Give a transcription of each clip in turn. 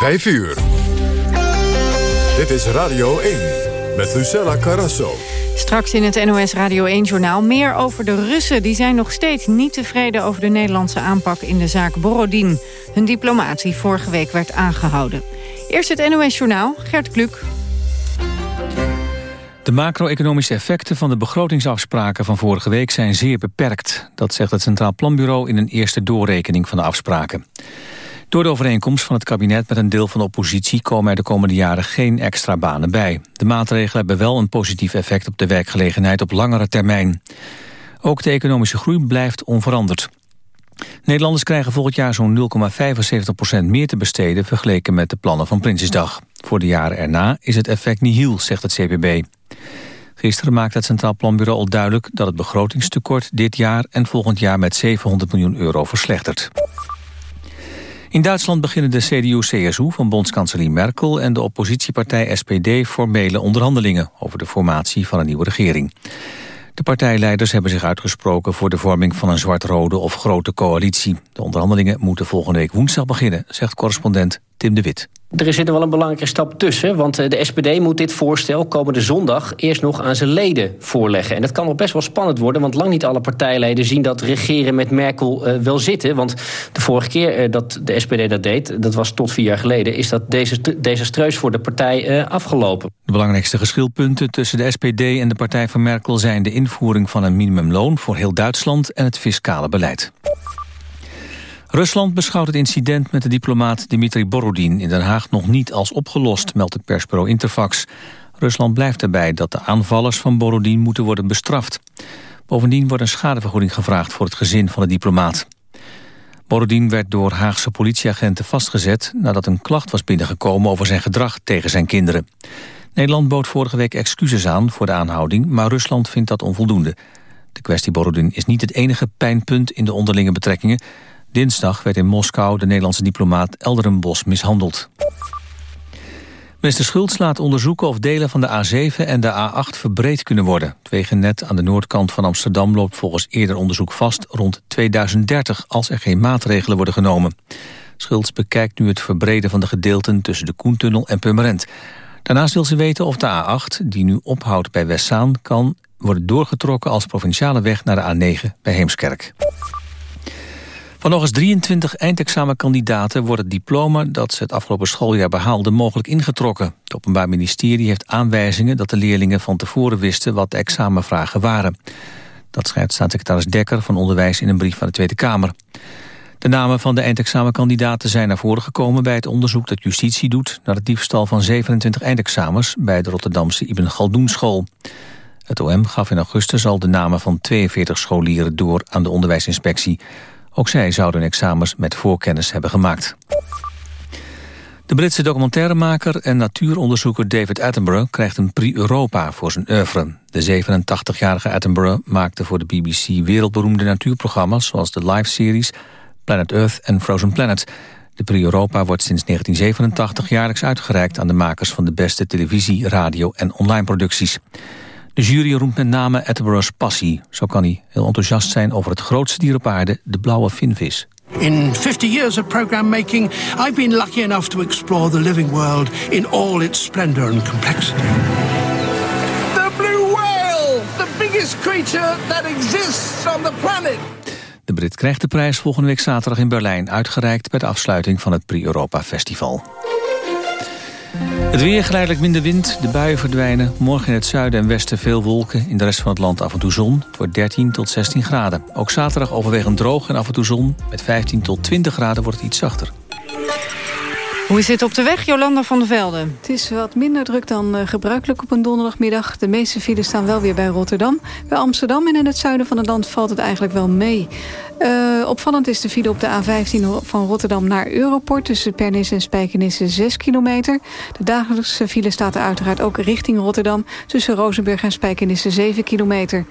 5 uur. Dit is Radio 1 met Lucella Carrasso. Straks in het NOS Radio 1-journaal meer over de Russen. Die zijn nog steeds niet tevreden over de Nederlandse aanpak in de zaak Borodin. Hun diplomatie vorige week werd aangehouden. Eerst het NOS-journaal, Gert Kluk. De macro-economische effecten van de begrotingsafspraken van vorige week zijn zeer beperkt. Dat zegt het Centraal Planbureau in een eerste doorrekening van de afspraken. Door de overeenkomst van het kabinet met een deel van de oppositie... komen er de komende jaren geen extra banen bij. De maatregelen hebben wel een positief effect op de werkgelegenheid op langere termijn. Ook de economische groei blijft onveranderd. Nederlanders krijgen volgend jaar zo'n 0,75% meer te besteden... vergeleken met de plannen van Prinsjesdag. Voor de jaren erna is het effect nihil, zegt het CPB. Gisteren maakte het Centraal Planbureau al duidelijk... dat het begrotingstekort dit jaar en volgend jaar met 700 miljoen euro verslechtert. In Duitsland beginnen de CDU-CSU van bondskanselier Merkel... en de oppositiepartij SPD formele onderhandelingen... over de formatie van een nieuwe regering. De partijleiders hebben zich uitgesproken voor de vorming van een zwart-rode of grote coalitie. De onderhandelingen moeten volgende week woensdag beginnen, zegt correspondent Tim de Wit. Er zit wel een belangrijke stap tussen, want eh, de SPD moet dit voorstel komende zondag eerst nog aan zijn leden voorleggen. En dat kan nog best wel spannend worden, want lang niet alle partijleden zien dat regeren met Merkel uh, wel zitten. Want de vorige keer uh, dat de SPD dat deed, dat was tot vier jaar geleden, is dat desastreus voor de partij afgelopen. De belangrijkste geschilpunten tussen de SPD en de partij van Merkel zijn de invoering van een minimumloon voor heel Duitsland en het fiscale beleid. Rusland beschouwt het incident met de diplomaat Dmitri Borodin in Den Haag nog niet als opgelost, meldt het persbureau Interfax. Rusland blijft erbij dat de aanvallers van Borodin moeten worden bestraft. Bovendien wordt een schadevergoeding gevraagd voor het gezin van de diplomaat. Borodin werd door Haagse politieagenten vastgezet nadat een klacht was binnengekomen over zijn gedrag tegen zijn kinderen. Nederland bood vorige week excuses aan voor de aanhouding, maar Rusland vindt dat onvoldoende. De kwestie Borodin is niet het enige pijnpunt in de onderlinge betrekkingen. Dinsdag werd in Moskou de Nederlandse diplomaat Elderenbos mishandeld. Minister Schultz laat onderzoeken of delen van de A7 en de A8 verbreed kunnen worden. Het wegennet aan de noordkant van Amsterdam loopt volgens eerder onderzoek vast rond 2030 als er geen maatregelen worden genomen. Schultz bekijkt nu het verbreden van de gedeelten tussen de Koentunnel en Purmerend. Daarnaast wil ze weten of de A8, die nu ophoudt bij Westzaan, kan worden doorgetrokken als provinciale weg naar de A9 bij Heemskerk. Van nog eens 23 eindexamenkandidaten wordt het diploma dat ze het afgelopen schooljaar behaalden mogelijk ingetrokken. Het Openbaar Ministerie heeft aanwijzingen dat de leerlingen van tevoren wisten wat de examenvragen waren. Dat schrijft staatssecretaris Dekker van Onderwijs in een brief van de Tweede Kamer. De namen van de eindexamenkandidaten zijn naar voren gekomen bij het onderzoek dat justitie doet naar het diefstal van 27 eindexamens bij de Rotterdamse Ibn Galdoen school. Het OM gaf in augustus al de namen van 42 scholieren door aan de onderwijsinspectie. Ook zij zouden examens met voorkennis hebben gemaakt. De Britse documentairemaker en natuuronderzoeker David Attenborough... krijgt een Prix Europa voor zijn oeuvre. De 87-jarige Attenborough maakte voor de BBC wereldberoemde natuurprogramma's... zoals de Live-series Planet Earth en Frozen Planet. De Prix Europa wordt sinds 1987 jaarlijks uitgereikt... aan de makers van de beste televisie, radio en online producties. De jury roemt met name Attenborough's passie. Zo kan hij heel enthousiast zijn over het grootste dier op aarde, de blauwe vinvis. In 50 years of program making, I've been lucky enough to explore the living world in all its splendor and complexity. The blue whale, the biggest creature that exists on the planet. De Brit krijgt de prijs volgende week zaterdag in Berlijn... uitgereikt bij de afsluiting van het Prix Europa Festival. Het weer geleidelijk minder wind, de buien verdwijnen. Morgen in het zuiden en westen veel wolken. In de rest van het land af en toe zon. Het wordt 13 tot 16 graden. Ook zaterdag overwegend droog en af en toe zon. Met 15 tot 20 graden wordt het iets zachter. Hoe is het op de weg, Jolanda van der Velde? Het is wat minder druk dan uh, gebruikelijk op een donderdagmiddag. De meeste files staan wel weer bij Rotterdam. Bij Amsterdam en in het zuiden van het land valt het eigenlijk wel mee. Uh, opvallend is de file op de A15 van Rotterdam naar Europort... tussen Pernis en Spijkenisse 6 kilometer. De dagelijkse file staat er uiteraard ook richting Rotterdam... tussen Rozenburg en Spijkenisse 7 kilometer.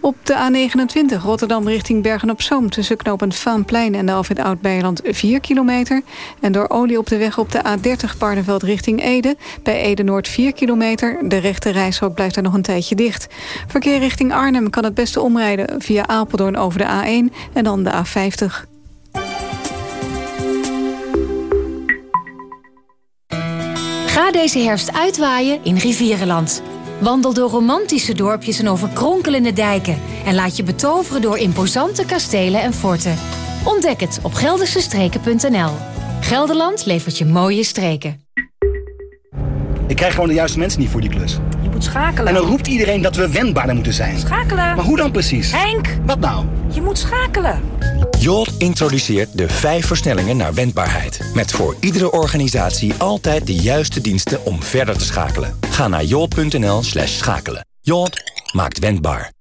Op de A29 Rotterdam richting Bergen-op-Zoom... tussen knooppunt Vaanplein en de Alfred Oud-Beiland 4 kilometer. En door olie op de weg op de A30 Barneveld richting Ede... bij Ede-Noord 4 kilometer. De rechte reishok blijft er nog een tijdje dicht. Verkeer richting Arnhem kan het beste omrijden via Apeldoorn over de A1... en dan de A50. Ga deze herfst uitwaaien in Rivierenland. Wandel door romantische dorpjes en over kronkelende dijken. En laat je betoveren door imposante kastelen en forten. Ontdek het op geldersestreken.nl. Gelderland levert je mooie streken. Ik krijg gewoon de juiste mensen niet voor die klus. Moet schakelen. En dan roept iedereen dat we wendbaarder moeten zijn. Schakelen. Maar hoe dan precies? Henk! Wat nou? Je moet schakelen. Jolt introduceert de vijf versnellingen naar wendbaarheid. Met voor iedere organisatie altijd de juiste diensten om verder te schakelen. Ga naar jolt.nl slash schakelen. Jolt maakt wendbaar.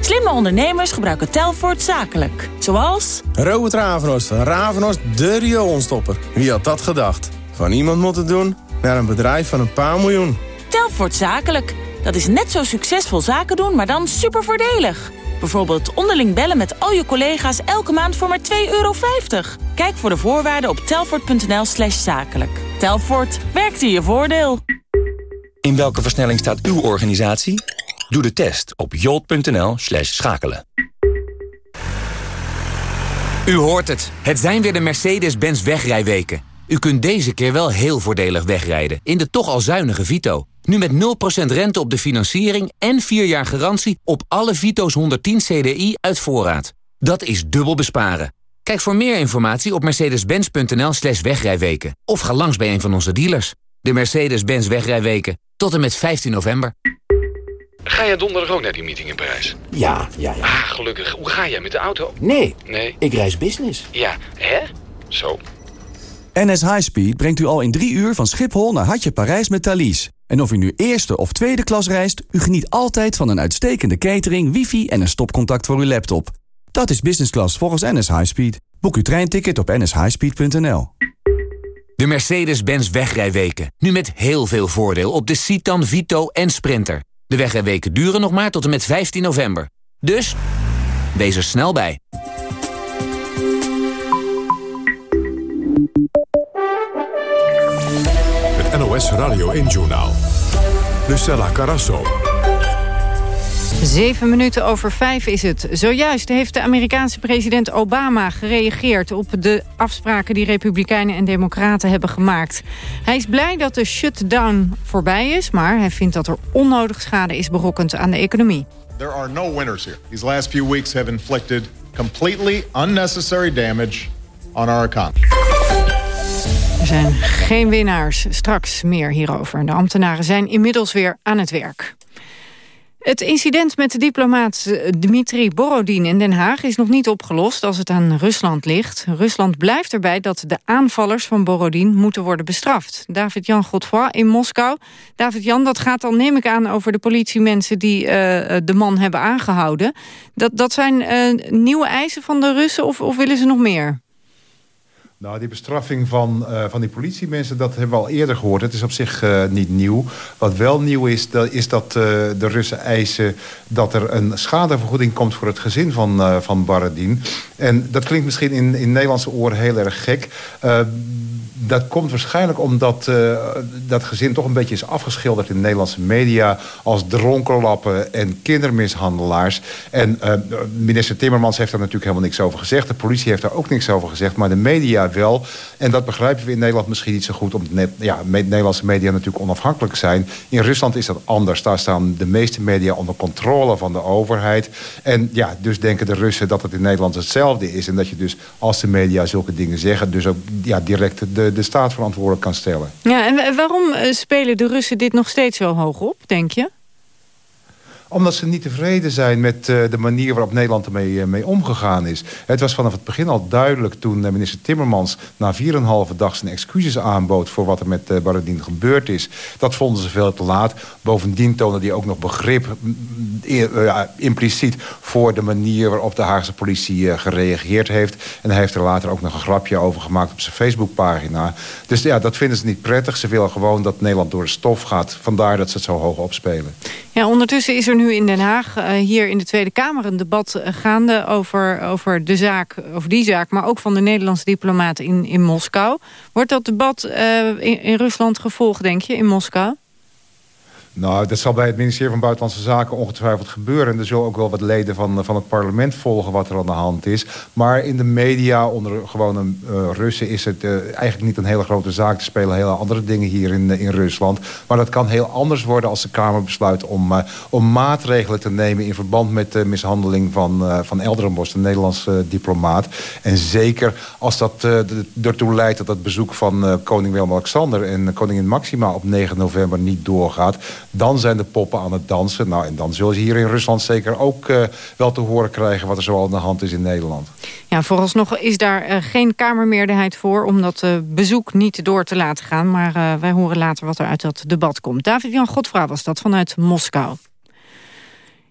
Slimme ondernemers gebruiken Telfort zakelijk. Zoals... Robert Ravenhorst van Ravenhorst de rioolontstopper. Wie had dat gedacht? Van iemand moeten doen naar een bedrijf van een paar miljoen. Telfort zakelijk. Dat is net zo succesvol zaken doen, maar dan super voordelig. Bijvoorbeeld onderling bellen met al je collega's elke maand voor maar 2,50 euro. Kijk voor de voorwaarden op telfort.nl slash zakelijk. Telfort, werkt in je voordeel. In welke versnelling staat uw organisatie? Doe de test op jolt.nl slash schakelen. U hoort het. Het zijn weer de Mercedes-Benz wegrijweken. U kunt deze keer wel heel voordelig wegrijden in de toch al zuinige Vito. Nu met 0% rente op de financiering en 4 jaar garantie op alle Vito's 110 CDI uit voorraad. Dat is dubbel besparen. Kijk voor meer informatie op mercedes-benz.nl slash wegrijweken. Of ga langs bij een van onze dealers. De Mercedes-Benz wegrijweken. Tot en met 15 november. Ga jij donderdag ook naar die meeting in Parijs? Ja, ja, ja. Ah, gelukkig. Hoe ga jij met de auto? Nee. Nee? Ik reis business. Ja, hè? Zo. NS Highspeed brengt u al in drie uur van Schiphol naar Hartje Parijs met Thalys. En of u nu eerste of tweede klas reist, u geniet altijd van een uitstekende catering, wifi en een stopcontact voor uw laptop. Dat is business class volgens NS Highspeed. Boek uw treinticket op nshighspeed.nl. De Mercedes-Benz wegrijweken. Nu met heel veel voordeel op de Citan, Vito en Sprinter. De wegrijweken duren nog maar tot en met 15 november. Dus, wees er snel bij. Het NOS Radio 1-journaal. Lucella Carasso. Zeven minuten over vijf is het. Zojuist heeft de Amerikaanse president Obama gereageerd... op de afspraken die Republikeinen en Democraten hebben gemaakt. Hij is blij dat de shutdown voorbij is... maar hij vindt dat er onnodig schade is berokkend aan de economie. There are no winners here. These last few weeks have inflicted completely unnecessary damage on our economy. Er zijn geen winnaars. Straks meer hierover. De ambtenaren zijn inmiddels weer aan het werk. Het incident met de diplomaat eh, Dmitri Borodin in Den Haag is nog niet opgelost als het aan Rusland ligt. Rusland blijft erbij dat de aanvallers van Borodin moeten worden bestraft. David-Jan Godfroy in Moskou. David-Jan, dat gaat dan neem ik aan over de politiemensen die uh, de man hebben aangehouden. Dat, dat zijn nieuwe eisen van de Russen of, of willen ze nog meer? Nou, die bestraffing van, uh, van die politiemensen, dat hebben we al eerder gehoord. Het is op zich uh, niet nieuw. Wat wel nieuw is, dat, is dat uh, de Russen eisen dat er een schadevergoeding komt voor het gezin van, van Baradin. En dat klinkt misschien in, in Nederlandse oren heel erg gek. dat komt waarschijnlijk omdat dat gezin toch een beetje is afgeschilderd in de Nederlandse media als dronkenlappen en kindermishandelaars. En minister Timmermans heeft daar natuurlijk helemaal niks over gezegd. De politie heeft daar ook niks over gezegd, maar de media wel. En dat begrijpen we in Nederland misschien niet zo goed... omdat ja, Nederlandse media natuurlijk onafhankelijk zijn. In Rusland is dat anders. Daar staan de meeste media onder controle van de overheid. En ja, dus denken de Russen dat het in Nederland hetzelfde is. En dat je dus, als de media zulke dingen zeggen... dus ook ja, direct de, de staat verantwoordelijk kan stellen. Ja, en waarom spelen de Russen dit nog steeds zo hoog op, denk je? Omdat ze niet tevreden zijn met uh, de manier waarop Nederland ermee uh, mee omgegaan is. Het was vanaf het begin al duidelijk toen uh, minister Timmermans... na 4,5 dag zijn excuses aanbood voor wat er met Baradin gebeurd is. Dat vonden ze veel te laat. Bovendien toonde hij ook nog begrip impliciet... voor de manier waarop de Haagse politie gereageerd heeft. En hij heeft er later ook nog een grapje over gemaakt op zijn Facebookpagina. Dus ja, dat vinden ze niet prettig. Ze willen gewoon dat Nederland door de stof gaat. Vandaar dat ze het zo hoog opspelen. Ja, ondertussen is er nu in Den Haag, uh, hier in de Tweede Kamer... een debat gaande over, over, de zaak, over die zaak... maar ook van de Nederlandse diplomaten in, in Moskou. Wordt dat debat uh, in, in Rusland gevolgd, denk je, in Moskou? Nou, dat zal bij het ministerie van Buitenlandse Zaken ongetwijfeld gebeuren. En er zullen ook wel wat leden van, van het parlement volgen wat er aan de hand is. Maar in de media, onder gewone uh, Russen, is het uh, eigenlijk niet een hele grote zaak. Er spelen hele andere dingen hier in, in Rusland. Maar dat kan heel anders worden als de Kamer besluit om, om maatregelen te nemen... in verband met de mishandeling van, van Elderenbos, de Nederlandse diplomaat. En zeker als dat ertoe leidt dat het bezoek van koning Willem-Alexander... en koningin Maxima op 9 november niet doorgaat dan zijn de poppen aan het dansen. Nou, en dan zullen ze hier in Rusland zeker ook uh, wel te horen krijgen... wat er zo aan de hand is in Nederland. Ja, vooralsnog is daar uh, geen Kamermeerderheid voor... om dat uh, bezoek niet door te laten gaan. Maar wij horen later wat er uit dat debat komt. David-Jan Godfra was dat vanuit Moskou.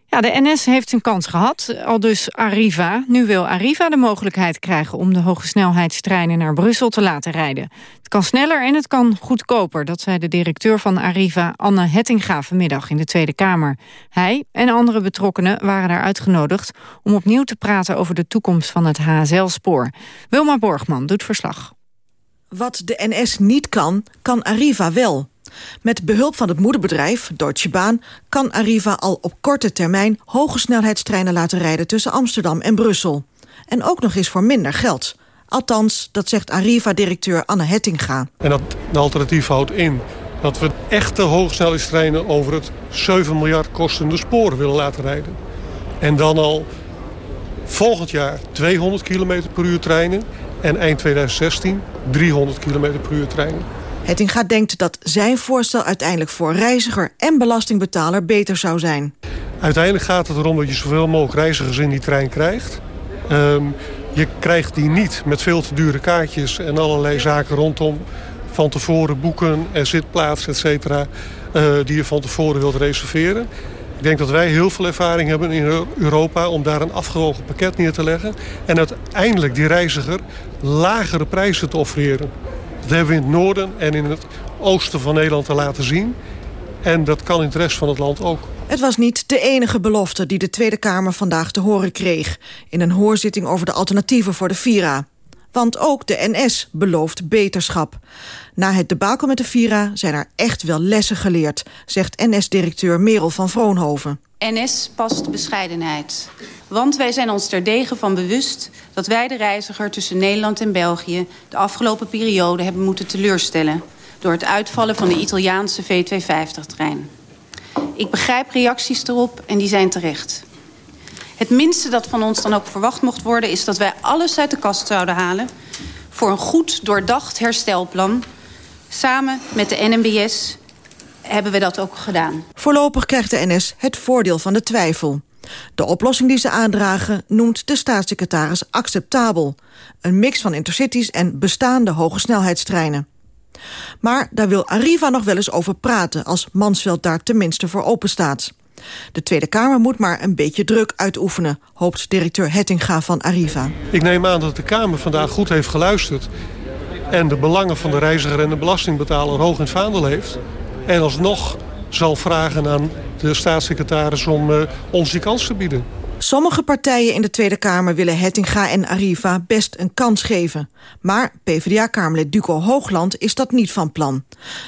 Ja, de NS heeft zijn kans gehad, al dus Arriva. Nu wil Arriva de mogelijkheid krijgen om de hogesnelheidstreinen naar Brussel te laten rijden. Het kan sneller en het kan goedkoper, dat zei de directeur van Arriva Anne Hettinga vanmiddag in de Tweede Kamer. Hij en andere betrokkenen waren daar uitgenodigd om opnieuw te praten over de toekomst van het HSL-spoor. Wilma Borgman doet verslag. Wat de NS niet kan, kan Arriva wel. Met behulp van het moederbedrijf, Deutsche Bahn... kan Arriva al op korte termijn hoge snelheidstreinen laten rijden... tussen Amsterdam en Brussel. En ook nog eens voor minder geld. Althans, dat zegt Arriva-directeur Anne Hettinga. En dat alternatief houdt in dat we echte hoogsnelheidstreinen... over het 7 miljard kostende spoor willen laten rijden. En dan al volgend jaar 200 km per uur treinen... en eind 2016 300 km per uur treinen. Hettinga denkt dat zijn voorstel uiteindelijk voor reiziger en belastingbetaler beter zou zijn. Uiteindelijk gaat het erom dat je zoveel mogelijk reizigers in die trein krijgt. Um, je krijgt die niet met veel te dure kaartjes en allerlei zaken rondom van tevoren boeken en zitplaats, et cetera, uh, die je van tevoren wilt reserveren. Ik denk dat wij heel veel ervaring hebben in Europa om daar een afgewogen pakket neer te leggen. En uiteindelijk die reiziger lagere prijzen te offeren. Dat hebben we in het noorden en in het oosten van Nederland te laten zien. En dat kan in de rest van het land ook. Het was niet de enige belofte die de Tweede Kamer vandaag te horen kreeg... in een hoorzitting over de alternatieven voor de Vira. Want ook de NS belooft beterschap. Na het debakel met de Vira zijn er echt wel lessen geleerd... zegt NS-directeur Merel van Vroonhoven. NS past bescheidenheid. Want wij zijn ons terdege van bewust dat wij de reiziger tussen Nederland en België... de afgelopen periode hebben moeten teleurstellen... door het uitvallen van de Italiaanse V250-trein. Ik begrijp reacties erop en die zijn terecht. Het minste dat van ons dan ook verwacht mocht worden... is dat wij alles uit de kast zouden halen... voor een goed doordacht herstelplan... samen met de NMBS hebben we dat ook gedaan. Voorlopig krijgt de NS het voordeel van de twijfel. De oplossing die ze aandragen noemt de staatssecretaris acceptabel. Een mix van intercities en bestaande hogesnelheidstreinen. Maar daar wil Arriva nog wel eens over praten... als Mansveld daar tenminste voor openstaat. De Tweede Kamer moet maar een beetje druk uitoefenen... hoopt directeur Hettinga van Arriva. Ik neem aan dat de Kamer vandaag goed heeft geluisterd... en de belangen van de reiziger en de belastingbetaler hoog in het vaandel heeft... en alsnog zal vragen aan de staatssecretaris om uh, ons die kans te bieden. Sommige partijen in de Tweede Kamer willen Hettinga en Arriva best een kans geven. Maar PvdA-kamerlid Duco Hoogland is dat niet van plan.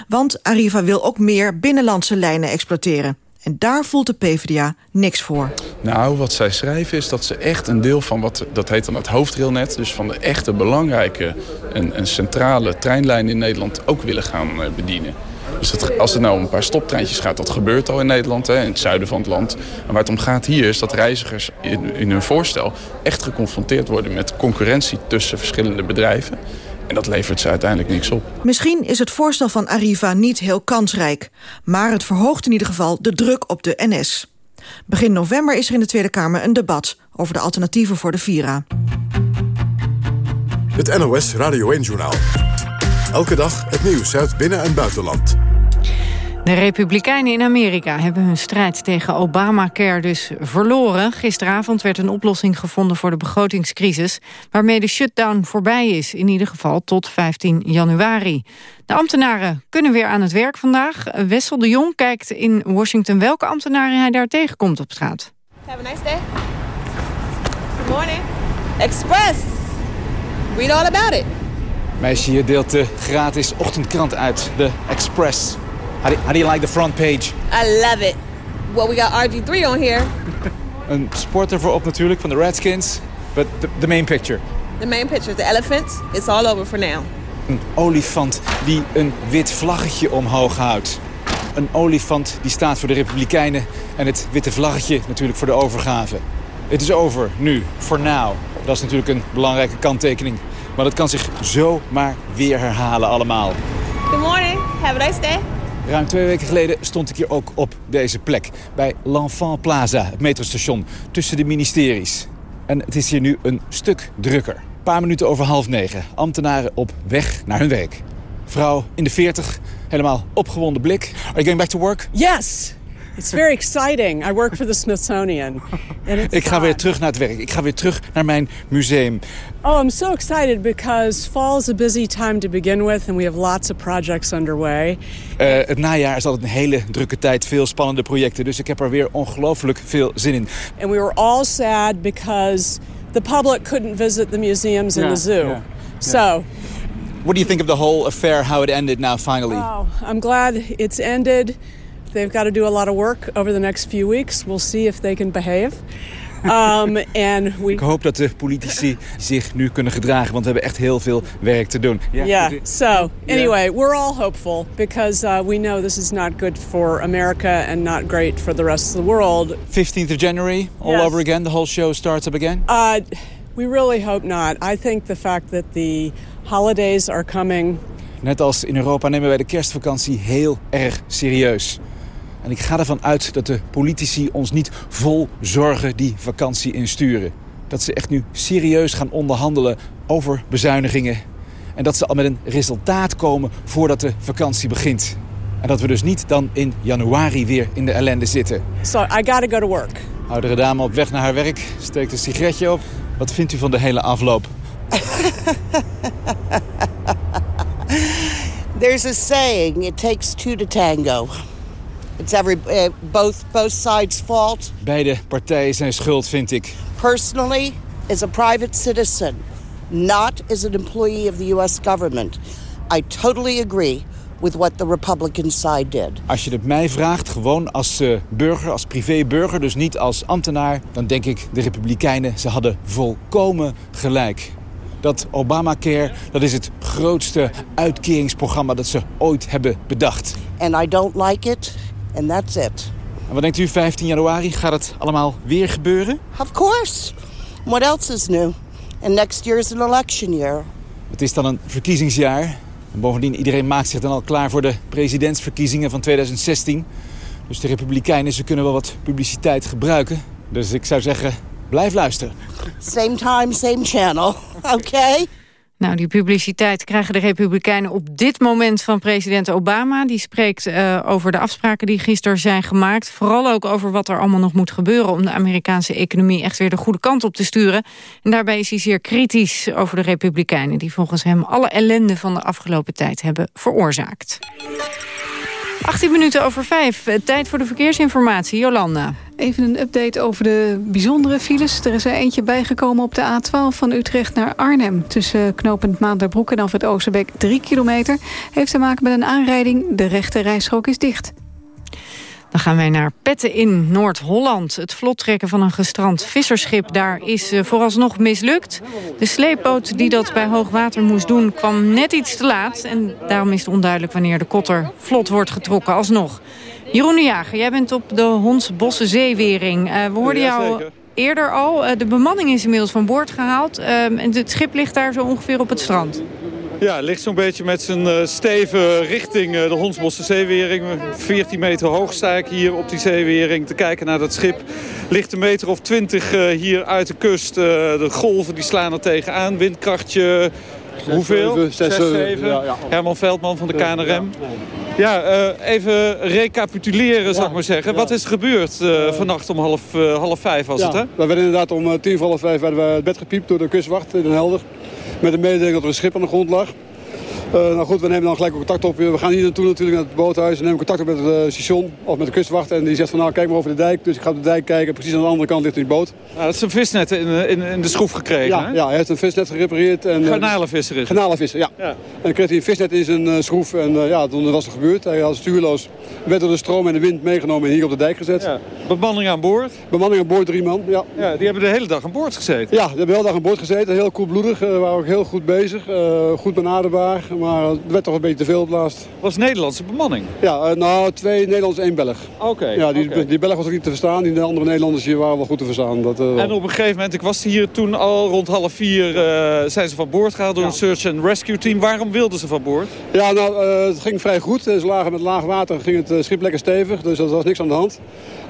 Want Arriva wil ook meer binnenlandse lijnen exploiteren. En daar voelt de PvdA niks voor. Nou, wat zij schrijven is dat ze echt een deel van wat dat heet dan het hoofdrailnet... dus van de echte belangrijke en, en centrale treinlijnen in Nederland ook willen gaan uh, bedienen. Dus als het nou om een paar stoptreintjes gaat, dat gebeurt al in Nederland, hè, in het zuiden van het land. En waar het om gaat hier is dat reizigers in, in hun voorstel echt geconfronteerd worden met concurrentie tussen verschillende bedrijven. En dat levert ze uiteindelijk niks op. Misschien is het voorstel van Arriva niet heel kansrijk. Maar het verhoogt in ieder geval de druk op de NS. Begin november is er in de Tweede Kamer een debat over de alternatieven voor de Vira. Het NOS Radio 1-journaal. Elke dag het nieuws uit binnen- en buitenland. De Republikeinen in Amerika hebben hun strijd tegen Obamacare dus verloren. Gisteravond werd een oplossing gevonden voor de begrotingscrisis... waarmee de shutdown voorbij is, in ieder geval tot 15 januari. De ambtenaren kunnen weer aan het werk vandaag. Wessel de Jong kijkt in Washington welke ambtenaren hij daar tegenkomt op straat. Have a nice day. Good morning. Express. Read all about it. Meisje hier deelt de gratis ochtendkrant uit, de Express. How do, how do you like the front page? I love it. Well, we got RG3 on here. Een sporter voorop natuurlijk van de Redskins. But the, the main picture. The main picture, the elephant, it's all over for now. Een olifant die een wit vlaggetje omhoog houdt. Een olifant die staat voor de Republikeinen en het witte vlaggetje natuurlijk voor de overgave. Het is over, nu, for now. Dat is natuurlijk een belangrijke kanttekening. Maar dat kan zich zomaar weer herhalen allemaal. Good morning. Have a nice day. Ruim twee weken geleden stond ik hier ook op deze plek. Bij L'Enfant Plaza, het metrostation, tussen de ministeries. En het is hier nu een stuk drukker. Een paar minuten over half negen. Ambtenaren op weg naar hun werk. Vrouw in de 40, helemaal opgewonden blik. Are you going back to work? Yes. It's very exciting. I work for the Smithsonian. And it's Ik ga weer fun. terug naar het werk. Ik ga weer terug naar mijn museum. Oh, I'm so excited because fall is a busy time to begin with and we have lots of projects underway. Eh, het najaar is altijd een hele drukke tijd, veel spannende projecten. Dus ik heb er weer ongelooflijk veel zin in. And we were all sad because the public couldn't visit the museums and Yeah, the zoo. yeah, yeah. So, What do you think of the whole affair, how it ended now finally? oh, I'm glad it's ended. They've got to do a lot of work over the next few weeks. We'll see if they can behave. Um, and we Ik hoop dat de politici zich nu kunnen gedragen, want we hebben echt heel veel werk te doen. Yeah. So anyway, we're all hopeful because uh, we know this is not good for America and not great for the rest of the world. 15th of January, all Yes. over again, the whole show starts up again? Uh, we really hope not. I think the fact that the holidays are coming. Net als in Europa nemen wij de kerstvakantie heel erg serieus. En ik ga ervan uit dat de politici ons niet vol zorgen die vakantie insturen. Dat ze echt nu serieus gaan onderhandelen over bezuinigingen. En dat ze al met een resultaat komen voordat de vakantie begint. En dat we dus niet dan in januari weer in de ellende zitten. So I got to go to work. Oudere dame op weg naar haar werk, steekt een sigaretje op. Wat vindt u van de hele afloop? There's a saying, it takes two to tango. It's every uh, both both sides' fault. Beide partijen zijn schuld, vind ik. Personally, as a private citizen, not as an employee of the US government, I totally agree with what the Republican side did. Als je het mij vraagt, gewoon als eh, burger, als privéburger, dus niet als ambtenaar... dan denk ik, de Republikeinen, ze hadden volkomen gelijk. Dat Obamacare, dat is het grootste uitkeringsprogramma dat ze ooit hebben bedacht. And I don't like it, and that's it. En wat denkt u, 15 januari, gaat het allemaal weer gebeuren? Of course. What else is new? And next year is an election year. Het is dan een verkiezingsjaar. En bovendien, iedereen maakt zich dan al klaar voor de presidentsverkiezingen van 2016. Dus de Republikeinen, ze kunnen wel wat publiciteit gebruiken. Dus ik zou zeggen, blijf luisteren. Same time, same channel. Okay? Nou, die publiciteit krijgen de Republikeinen op dit moment van president Obama. Die spreekt eh, over de afspraken die gisteren zijn gemaakt. Vooral ook over wat er allemaal nog moet gebeuren... om de Amerikaanse economie echt weer de goede kant op te sturen. En daarbij is hij zeer kritisch over de Republikeinen... die volgens hem alle ellende van de afgelopen tijd hebben veroorzaakt. 18 minuten over 5. Tijd voor de verkeersinformatie. Jolanda. Even een update over de bijzondere files. Er is er eentje bijgekomen op de A12 van Utrecht naar Arnhem. Tussen knooppunt Maanderbroek en af het Oosterbeek 3 kilometer. Heeft te maken met een aanrijding. De rechte rijstrook is dicht. Dan gaan wij naar Petten in Noord-Holland. Het vlottrekken van een gestrand visserschip daar is eh, vooralsnog mislukt. De sleepboot die dat bij hoogwater moest doen kwam net iets te laat. En daarom is het onduidelijk wanneer de kotter vlot wordt getrokken alsnog. Jeroen de Jager, jij bent op de Hondsbosse Zeewering. Eh, we hoorden jou eerder al. Eh, de bemanning is inmiddels van boord gehaald. En het schip ligt daar zo ongeveer op het strand. Ja, het ligt zo'n beetje met zijn eh, steven richting eh, de Hondsbosse zeewering. 14 meter hoog sta ik hier op die zeewering te kijken naar dat schip. Ligt een meter of 20 eh, hier uit de kust. De golven die slaan er tegenaan. Windkrachtje, hoeveel? zeven, zes, Zes, zeven, zeven. ja, ja. Herman Veldman van de KNRM. Ja, even recapituleren, zou ik maar zeggen. Wat is er gebeurd vannacht om half, half vijf was ja, het, hè? We werden inderdaad om tien voor half vijf werden we het bed gepiept door de kustwacht in Den Helder. Met de mededeling dat er een schip aan de grond lag. Nou goed, we nemen dan gelijk contact op. We gaan hier naartoe natuurlijk naar het boothuis. En nemen contact op met het station of met de kustwacht. En die zegt van nou kijk maar over de dijk. Dus ik ga op de dijk kijken. Precies aan de andere kant ligt die boot. Nou, dat is een visnet in, in, in de schroef gekregen, ja, hè? Ja, hij heeft een visnet gerepareerd. En, Garnalenvisser is. Garnalenvisser, ja. ja. En dan kreeg hij een visnet in zijn schroef. En ja, toen was het gebeurd. Hij was stuurloos. Werd door de stroom en de wind meegenomen en hier op de dijk gezet. Ja. Bemanning aan boord? Bemanning aan boord, drie man, ja. ja. Die hebben de hele dag aan boord gezeten? Ja, die hebben de hele dag aan boord gezeten. Heel koelbloedig. Uh, waren ook heel goed bezig. Uh, goed benaderbaar. Maar het werd toch een beetje te veel op laatst. Was Nederlandse bemanning? Ja, uh, nou twee Nederlanders, één Belg. Oké. Okay, ja, die, okay. die Belg was ook niet te verstaan. Die andere Nederlanders hier waren wel goed te verstaan. Dat, en op een gegeven moment, ik was hier toen al rond half vier, zijn ze van boord gehaald door ja. een search and rescue team. Waarom wilden ze van boord? Ja, nou, het ging vrij goed. Ze lagen met laag water, ging het schip lekker stevig. Dus dat was niks aan de hand.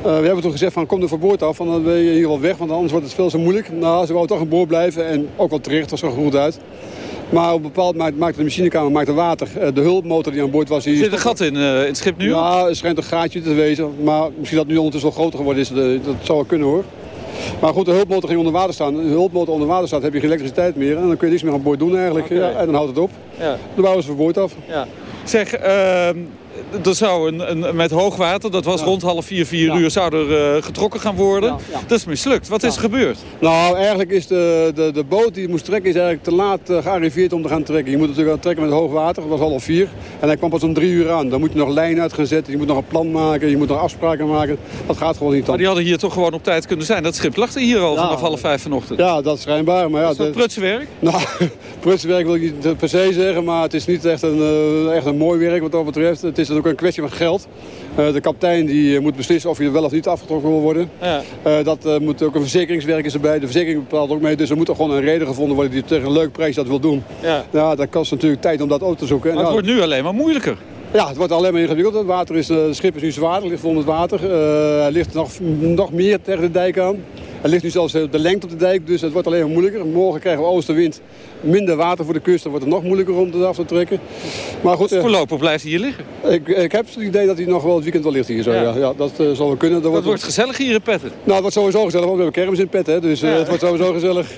we hebben toen gezegd van kom er van boord af, want dan ben je ieder geval weg, want anders wordt het veel zo moeilijk. Nou, ze wouden toch aan boord blijven en ook wel terecht, dat zag er goed uit. Maar op een bepaald moment maakte de machinekamer maakte water. De hulpmotor die aan boord was... Hier Zit er een gat in, uh, in het schip nu? Ja, er schijnt een gaatje te wezen. Maar misschien dat nu ondertussen wel groter geworden is. Dat zou wel kunnen hoor. Maar goed, de hulpmotor ging onder water staan. De hulpmotor onder water staat, heb je geen elektriciteit meer. En dan kun je niks meer aan boord doen eigenlijk. Okay. Ja, en dan houdt het op. Ja. Dan bouwen ze van boord af. Ja. Zeg, uh, er zou een, een, met hoogwater, dat was ja. rond half vier, vier ja. uur, zou er uh, getrokken gaan worden. Ja, dat is mislukt. Wat is er gebeurd? Nou, eigenlijk is de, de, de boot die moest trekken, is eigenlijk te laat uh, gearriveerd om te gaan trekken. Je moet natuurlijk gaan trekken met hoogwater, dat was half vier. En hij kwam pas om drie uur aan. Dan moet je nog lijn uit gaan zetten, je moet nog een plan maken, je moet nog afspraken maken. Dat gaat gewoon niet dan. Maar die hadden hier toch gewoon op tijd kunnen zijn. Dat schip lag er hier al vanaf half vijf vanochtend. Ja, dat is schijnbaar. Maar ja, is dat prutsenwerk? Nou, prutsenwerk wil ik niet per se zeggen, maar het is niet echt een, uh, echt een mooi werk wat dat betreft. Het is ook een kwestie van geld. Uh, de kapitein die moet beslissen of je er wel of niet afgetrokken wil worden. Ja. Uh, dat moet ook een verzekeringswerk is erbij. De verzekering bepaalt ook mee. Dus er moet er gewoon een reden gevonden worden die tegen een leuk prijs dat wil doen. Ja. ja dat kost natuurlijk tijd om dat op te zoeken. Maar het nou, wordt nu alleen maar moeilijker. Ja, het wordt alleen maar ingewikkeld. Het, water is, het schip is nu zwaar, het ligt onder het water. hij ligt nog, nog meer tegen de dijk aan. Het ligt nu zelfs de lengte op de dijk, dus het wordt alleen maar moeilijker. Morgen krijgen we oostenwind, minder water voor de kust. Dan wordt het nog moeilijker om het af te trekken. Maar goed, dus voorlopig blijft hij hier liggen? Ik, ik heb het idee dat hij nog wel het weekend wel ligt hier. Zo. Ja. Ja, ja dat uh, zal wel kunnen. Dat, dat wordt, wordt gezellig hier in Petten? Nou, het wordt sowieso gezellig, want we hebben kermis in Petten. Hè, dus uh, ja. het wordt sowieso gezellig.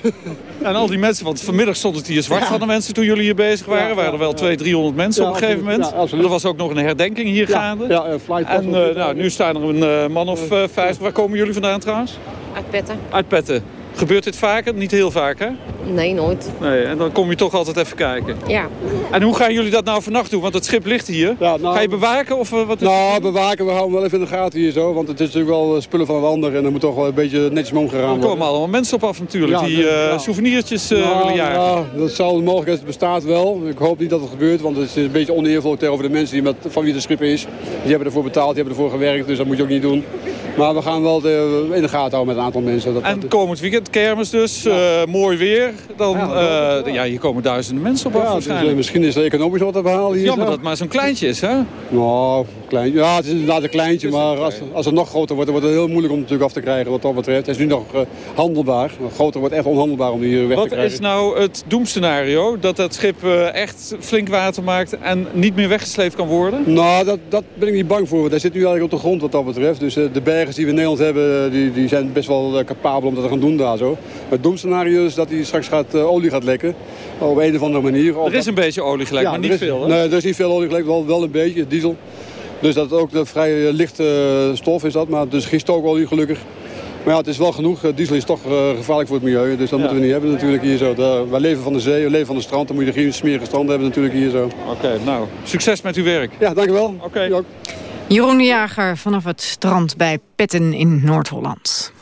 En al die mensen, want vanmiddag stond het hier zwart van de mensen toen jullie hier bezig waren. Er waren er wel 200, 300 mensen op een gegeven moment. er was ook nog een herdenking hier gaande. Ja, flight en uh, nou, nu staan er een man of 50. Waar komen jullie vandaan trouwens? Uit Petten. Uit Petten. Gebeurt dit vaker? Niet heel vaak, hè? Nee, nooit. Nee, en dan kom je toch altijd even kijken? Ja. En hoe gaan jullie dat nou vannacht doen? Want het schip ligt hier. Ja, nou, Ga je bewaken? Of wat is nou, bewaken. We houden wel even in de gaten hier zo. Want het is natuurlijk wel spullen van een ander. En er moet toch wel een beetje netjes mee omgegaan worden. Er komen allemaal mensen op af natuurlijk. Ja, die uh, ja. souvenirtjes uh, nou, willen jagen. Ja, dat zal de mogelijkheid bestaat wel. Ik hoop niet dat het gebeurt. Want het is een beetje oneervol tegenover de mensen die met, van wie het schip is. Die hebben ervoor betaald, die hebben ervoor gewerkt. Dus dat moet je ook niet doen. Maar we gaan wel de, in de gaten houden met een aantal mensen. Dat, en komend weekend kermis dus. Ja. Uh, mooi weer. Dan, ja, uh, ja, hier komen duizenden mensen op af ja, dus, misschien is er economisch wat te behalen hier. Jammer dat het maar zo'n kleintje is, hè? Nou, Ja, het is inderdaad een kleintje. Maar als, als het nog groter wordt, dan wordt het heel moeilijk om het natuurlijk af te krijgen wat dat betreft. Het is nu nog uh, handelbaar. Groter wordt echt onhandelbaar om die hier weg wat te krijgen. Wat is nou het doemscenario? Dat dat schip echt flink water maakt en niet meer weggesleept kan worden? Nou, dat, dat ben ik niet bang voor. Daar zit nu eigenlijk op de grond wat dat betreft. Dus de bergers die we in Nederland hebben, die, die zijn best wel capabel om dat te gaan doen daar zo. Het doemscenario is dat hij straks gaat, olie gaat lekken. Op een of andere manier. Er is een beetje olie gelekt, ja, maar niet is, veel hè? Nee, er is niet veel olie gelekt, wel, wel een beetje, diesel. Dus dat is ook een vrij lichte stof is dat, maar dus geen stookolie gelukkig. Maar ja, het is wel genoeg. Diesel is toch uh, gevaarlijk voor het milieu. Dus dat ja. moeten we niet hebben natuurlijk hier zo. Wij leven van de zee, we leven van de strand. Dan moet je geen smerige strand hebben natuurlijk hier zo. Oké, okay, nou, succes met uw werk. Ja, dankjewel. Oké. Okay. Jeroen de Jager vanaf het strand bij Petten in Noord-Holland.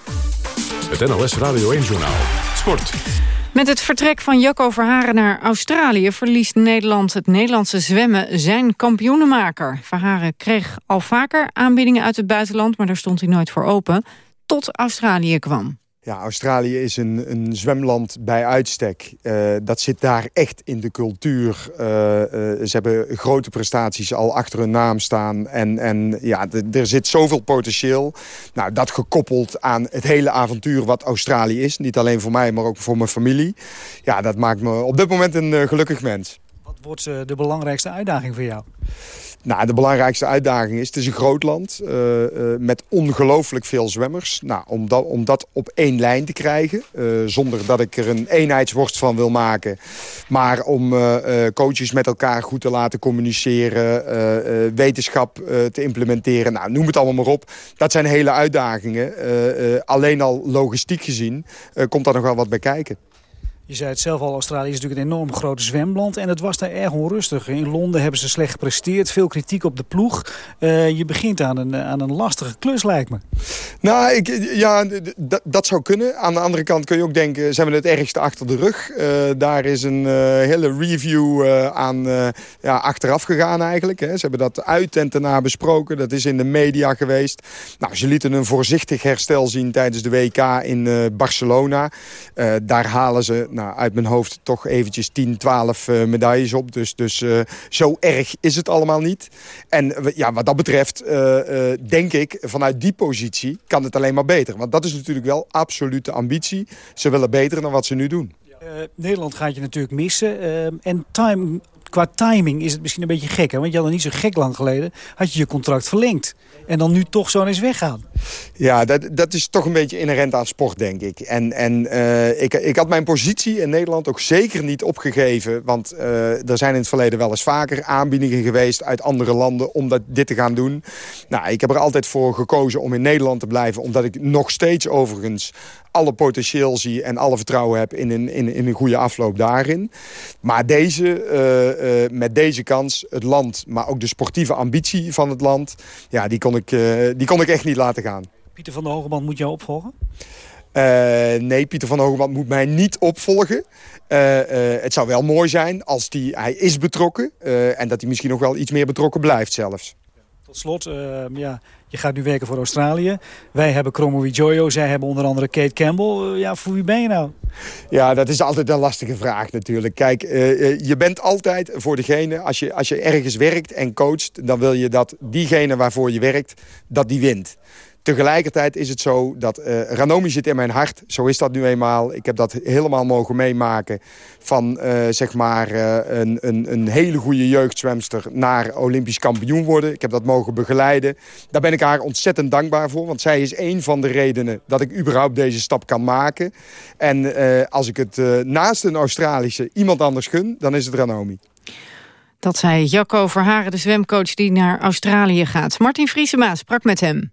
Het NLS Radio 1 Journaal. Sport. Met het vertrek van Jacco Verharen naar Australië... verliest Nederland het Nederlandse zwemmen zijn kampioenenmaker. Verharen kreeg al vaker aanbiedingen uit het buitenland... maar daar stond hij nooit voor open, tot Australië kwam. Ja, Australië is een, een zwemland bij uitstek. Uh, dat zit daar echt in de cultuur. Uh, uh, ze hebben grote prestaties al achter hun naam staan. En, en ja, er zit zoveel potentieel. Nou, dat gekoppeld aan het hele avontuur wat Australië is. Niet alleen voor mij, maar ook voor mijn familie. Ja, dat maakt me op dit moment een gelukkig mens. Wat wordt de belangrijkste uitdaging voor jou? Nou, de belangrijkste uitdaging is, het is een groot land uh, uh, met ongelooflijk veel zwemmers. Nou, om, dat, om dat op één lijn te krijgen, uh, zonder dat ik er een eenheidsworst van wil maken. Maar om coaches met elkaar goed te laten communiceren, wetenschap te implementeren. Nou, noem het allemaal maar op. Dat zijn hele uitdagingen. alleen al logistiek gezien komt daar nog wel wat bij kijken. Je zei het zelf al, Australië is natuurlijk een enorm groot zwemland. En het was daar erg onrustig. In Londen hebben ze slecht gepresteerd. Veel kritiek op de ploeg. Uh, je begint aan een, aan een lastige klus, lijkt me. Nou, ik, ja, dat zou kunnen. Aan de andere kant kun je ook denken... zijn we het ergste achter de rug? Uh, daar is een uh, hele review aan ja, achteraf gegaan eigenlijk. Hè. Ze hebben dat uit en ten na besproken. Dat is in de media geweest. Nou, ze lieten een voorzichtig herstel zien tijdens de WK in Barcelona. daar halen ze nou, uit mijn hoofd toch eventjes 10, 12 uh, medailles op. Dus, dus uh, zo erg is het allemaal niet. En ja, wat dat betreft denk ik, vanuit die positie kan het alleen maar beter. Want dat is natuurlijk wel absolute ambitie. Ze willen beter dan wat ze nu doen. Nederland gaat je natuurlijk missen. en time, qua timing is het misschien een beetje gek. Hè? Want je had er niet zo gek lang geleden, had je je contract verlengd. En dan nu toch zo eens weggaan. Ja, dat, dat is toch een beetje inherent aan sport, denk ik. En, en uh, ik, ik had mijn positie in Nederland ook zeker niet opgegeven. Want uh, er zijn in het verleden wel eens vaker aanbiedingen geweest... uit andere landen om dat, dit te gaan doen. Nou, ik heb er altijd voor gekozen om in Nederland te blijven... omdat ik nog steeds overigens alle potentieel zie en alle vertrouwen heb in een, in, in een goede afloop daarin. Maar deze, uh, uh, met deze kans, het land, maar ook de sportieve ambitie van het land... ja, die kon ik, uh, die kon ik echt niet laten gaan. Pieter van der Hogeband moet jou opvolgen? nee, Pieter van der Hogeband moet mij niet opvolgen. het zou wel mooi zijn als die, hij is betrokken... en dat hij misschien nog wel iets meer betrokken blijft zelfs. Tot slot, ehm, ja, je gaat nu werken voor Australië. Wij hebben Chromo Jojo, zij hebben onder andere Kate Campbell. ja, voor wie ben je nou? Ja, dat is altijd een lastige vraag natuurlijk. Kijk, uh, je bent altijd voor degene, als je, als je ergens werkt en coacht... dan wil je dat diegene waarvoor je werkt, dat die wint. Tegelijkertijd is het zo dat uh, Ranomi zit in mijn hart. Zo is dat nu eenmaal. Ik heb dat helemaal mogen meemaken. Van uh, zeg maar uh, een, een, een, hele goede jeugdzwemster naar Olympisch kampioen worden. Ik heb dat mogen begeleiden. Daar ben ik haar ontzettend dankbaar voor. Want zij is een van de redenen dat ik überhaupt deze stap kan maken. En als ik het naast een Australische iemand anders gun, dan is het Ranomi. Dat zei Jacco Verharen, de zwemcoach die naar Australië gaat. Martin Vriesema sprak met hem.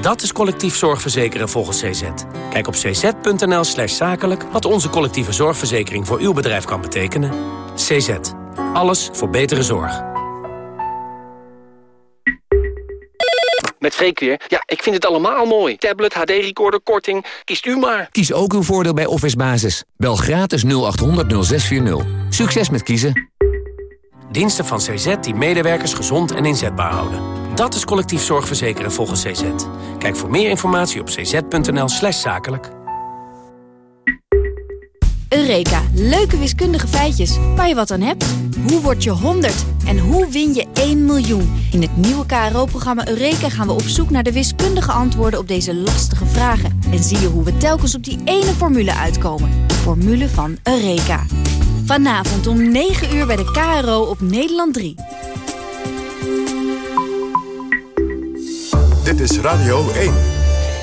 Dat is collectief zorgverzekeren volgens CZ. Kijk op cz.nl slash zakelijk wat onze collectieve zorgverzekering voor uw bedrijf kan betekenen. CZ. Alles voor betere zorg. Met Freek weer. Ja, ik vind het allemaal mooi. Tablet, HD-recorder, korting. Kiest u maar. Kies ook uw voordeel bij Office Basis. Bel gratis 0800 0640. Succes met kiezen. Diensten van CZ die medewerkers gezond en inzetbaar houden. Dat is collectief zorgverzekeren volgens CZ. Kijk voor meer informatie op cz.nl slash zakelijk. Eureka, leuke wiskundige feitjes waar je wat aan hebt. Hoe word je 100 en hoe win je 1 miljoen? In het nieuwe KRO-programma Eureka gaan we op zoek naar de wiskundige antwoorden op deze lastige vragen. En zie je hoe we telkens op die ene formule uitkomen. De formule van Eureka. Vanavond om 9 uur bij de KRO op Nederland 3. Dit is Radio 1.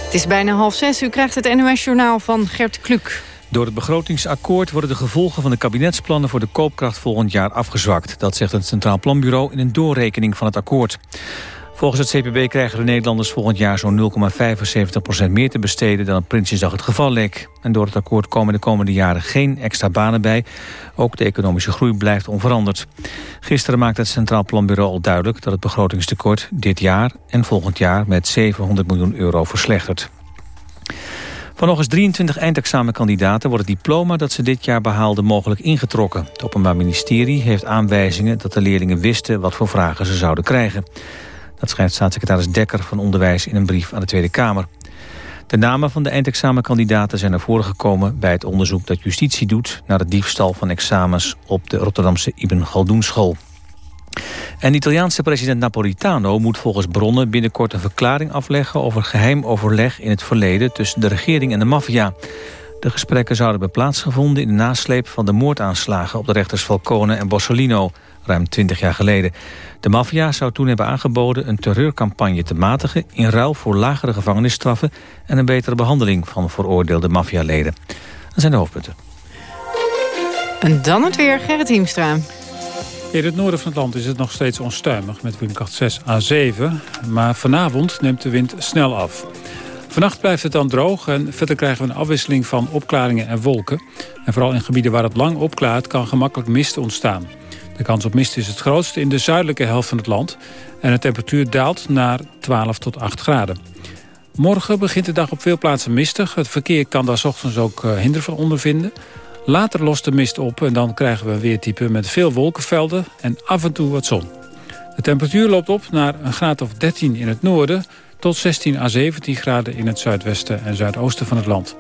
Het is bijna half zes. U krijgt het NOS-journaal van Gert Kluk. Door het begrotingsakkoord worden de gevolgen van de kabinetsplannen voor de koopkracht volgend jaar afgezwakt. Dat zegt het Centraal Planbureau in een doorrekening van het akkoord. Volgens het CPB krijgen de Nederlanders volgend jaar zo'n 0,75% meer te besteden dan op Prinsjesdag het geval leek. En door het akkoord komen de komende jaren geen extra banen bij. Ook de economische groei blijft onveranderd. Gisteren maakte het Centraal Planbureau al duidelijk dat het begrotingstekort dit jaar en volgend jaar met 700 miljoen euro verslechtert. Van nog eens 23 eindexamenkandidaten wordt het diploma dat ze dit jaar behaalden mogelijk ingetrokken. Het Openbaar Ministerie heeft aanwijzingen dat de leerlingen wisten wat voor vragen ze zouden krijgen. Dat schrijft staatssecretaris Dekker van Onderwijs in een brief aan de Tweede Kamer. De namen van de eindexamenkandidaten zijn naar voren gekomen... bij het onderzoek dat justitie doet naar het diefstal van examens... op de Rotterdamse Ibn Galdoen school. En de Italiaanse president Napolitano moet volgens bronnen binnenkort een verklaring afleggen over geheim overleg in het verleden tussen de regering en de maffia. De gesprekken zouden hebben plaatsgevonden in de nasleep van de moordaanslagen op de rechters Falcone en Borsellino ruim 20 jaar geleden. De maffia zou toen hebben aangeboden een terreurcampagne te matigen... in ruil voor lagere gevangenisstraffen en een betere behandeling van veroordeelde maffialeden. Dat zijn de hoofdpunten. En dan het weer, Gerrit Hiemstra. In het noorden van het land is het nog steeds onstuimig met windkracht 6 à 7. Maar vanavond neemt de wind snel af. Vannacht blijft het dan droog en verder krijgen we een afwisseling van opklaringen en wolken. En vooral in gebieden waar het lang opklaart kan gemakkelijk mist ontstaan. De kans op mist is het grootst in de zuidelijke helft van het land. En de temperatuur daalt naar 12 tot 8 graden. Morgen begint de dag op veel plaatsen mistig. Het verkeer kan daar ochtends ook eh, hinder van ondervinden. Later lost de mist op en dan krijgen we een weertype met veel wolkenvelden en af en toe wat zon. De temperatuur loopt op naar een graad of 13 in het noorden... tot 16 à 17 graden in het zuidwesten en zuidoosten van het land.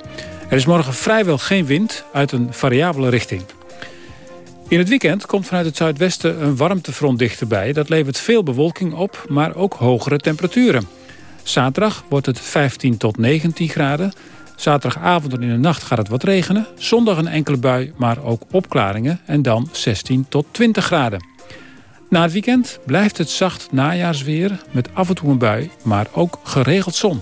Er is morgen vrijwel geen wind uit een variabele richting. In het weekend komt vanuit het zuidwesten een warmtefront dichterbij. Dat levert veel bewolking op, maar ook hogere temperaturen. Zaterdag wordt het 15 tot 19 graden. Zaterdagavond en in de nacht gaat het wat regenen. Zondag een enkele bui, maar ook opklaringen. En dan 16 tot 20 graden. Na het weekend blijft het zacht najaarsweer met af en toe een bui, maar ook geregeld zon.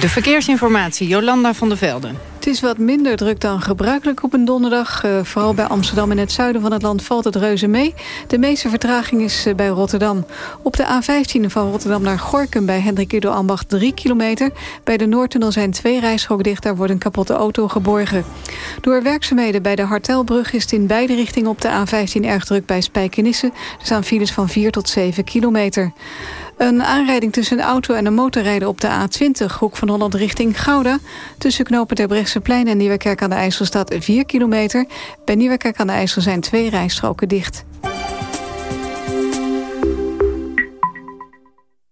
De verkeersinformatie, Jolanda van der Velden. Het is wat minder druk dan gebruikelijk op een donderdag. Uh, vooral bij Amsterdam en het zuiden van het land valt het reuze mee. De meeste vertraging is uh, bij Rotterdam. Op de A15 van Rotterdam naar Gorkum bij Hendrik Ido Ambacht 3 kilometer. Bij de Noordtunnel zijn twee rijstroken dicht. Daar wordt een kapotte auto geborgen. Door werkzaamheden bij de Hartelbrug is het in beide richtingen op de A15 erg druk bij Spijkenisse. Er staan files van 4 tot 7 kilometer. Een aanrijding tussen een auto en een motorrijder op de A20... hoek van Holland richting Gouda. Tussen knopen Terbrechtseplein en Nieuwekerk aan de IJssel staat 4 kilometer. Bij Nieuwekerk aan de IJssel zijn twee rijstroken dicht.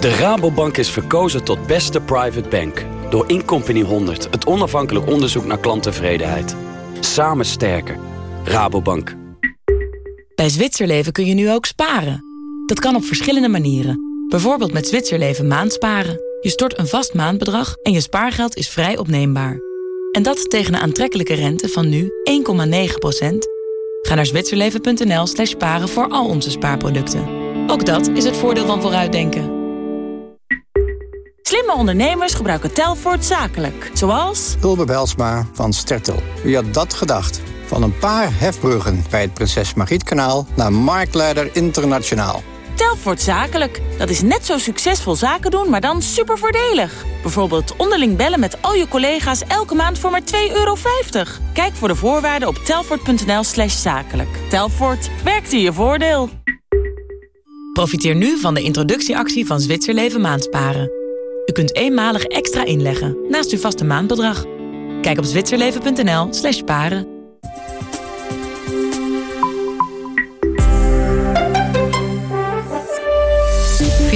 De Rabobank is verkozen tot beste private bank. Door Incompany 100, het onafhankelijk onderzoek naar klanttevredenheid. Samen sterker. Rabobank. Bij Zwitserleven kun je nu ook sparen. Dat kan op verschillende manieren. Bijvoorbeeld met Zwitserleven maandsparen. Je stort een vast maandbedrag en je spaargeld is vrij opneembaar. En dat tegen een aantrekkelijke rente van nu 1,9%. Ga naar zwitserleven.nl slash sparen voor al onze spaarproducten. Ook dat is het voordeel van vooruitdenken. Slimme ondernemers gebruiken Telfort zakelijk. Zoals... Ulbe Belsma van Stertel. Wie had dat gedacht? Van een paar hefbruggen bij het Prinses Margrietkanaal... naar marktleider internationaal. Telfort zakelijk. Dat is net zo succesvol zaken doen, maar dan super voordelig. Bijvoorbeeld onderling bellen met al je collega's elke maand voor maar 2,50 euro. Kijk voor de voorwaarden op telfort.nl slash zakelijk. Telfort, werkt in je voordeel. Profiteer nu van de introductieactie van Zwitserleven Maandsparen. U kunt eenmalig extra inleggen naast uw vaste maandbedrag. Kijk op zwitserleven.nl slash paren.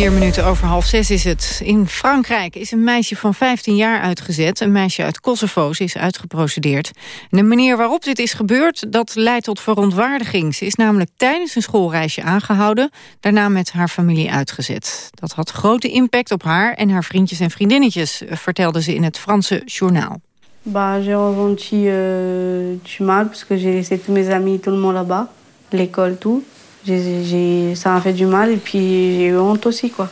Vier minuten over half zes is het. In Frankrijk is een meisje van 15 jaar uitgezet. Een meisje uit Kosovo. Ze is uitgeprocedeerd. De manier waarop dit is gebeurd, dat leidt tot verontwaardiging. Ze is namelijk tijdens een schoolreisje aangehouden. Daarna met haar familie uitgezet. Dat had grote impact op haar en haar vriendjes en vriendinnetjes... vertelde ze in het Franse journaal. Bah, j'ai ressenti euh, du mal parce que j'ai laissé tous mes amis, tout le monde là-bas, l'école, tout. J'ai, ça a fait du mal et puis j'ai eu honte aussi, quoi.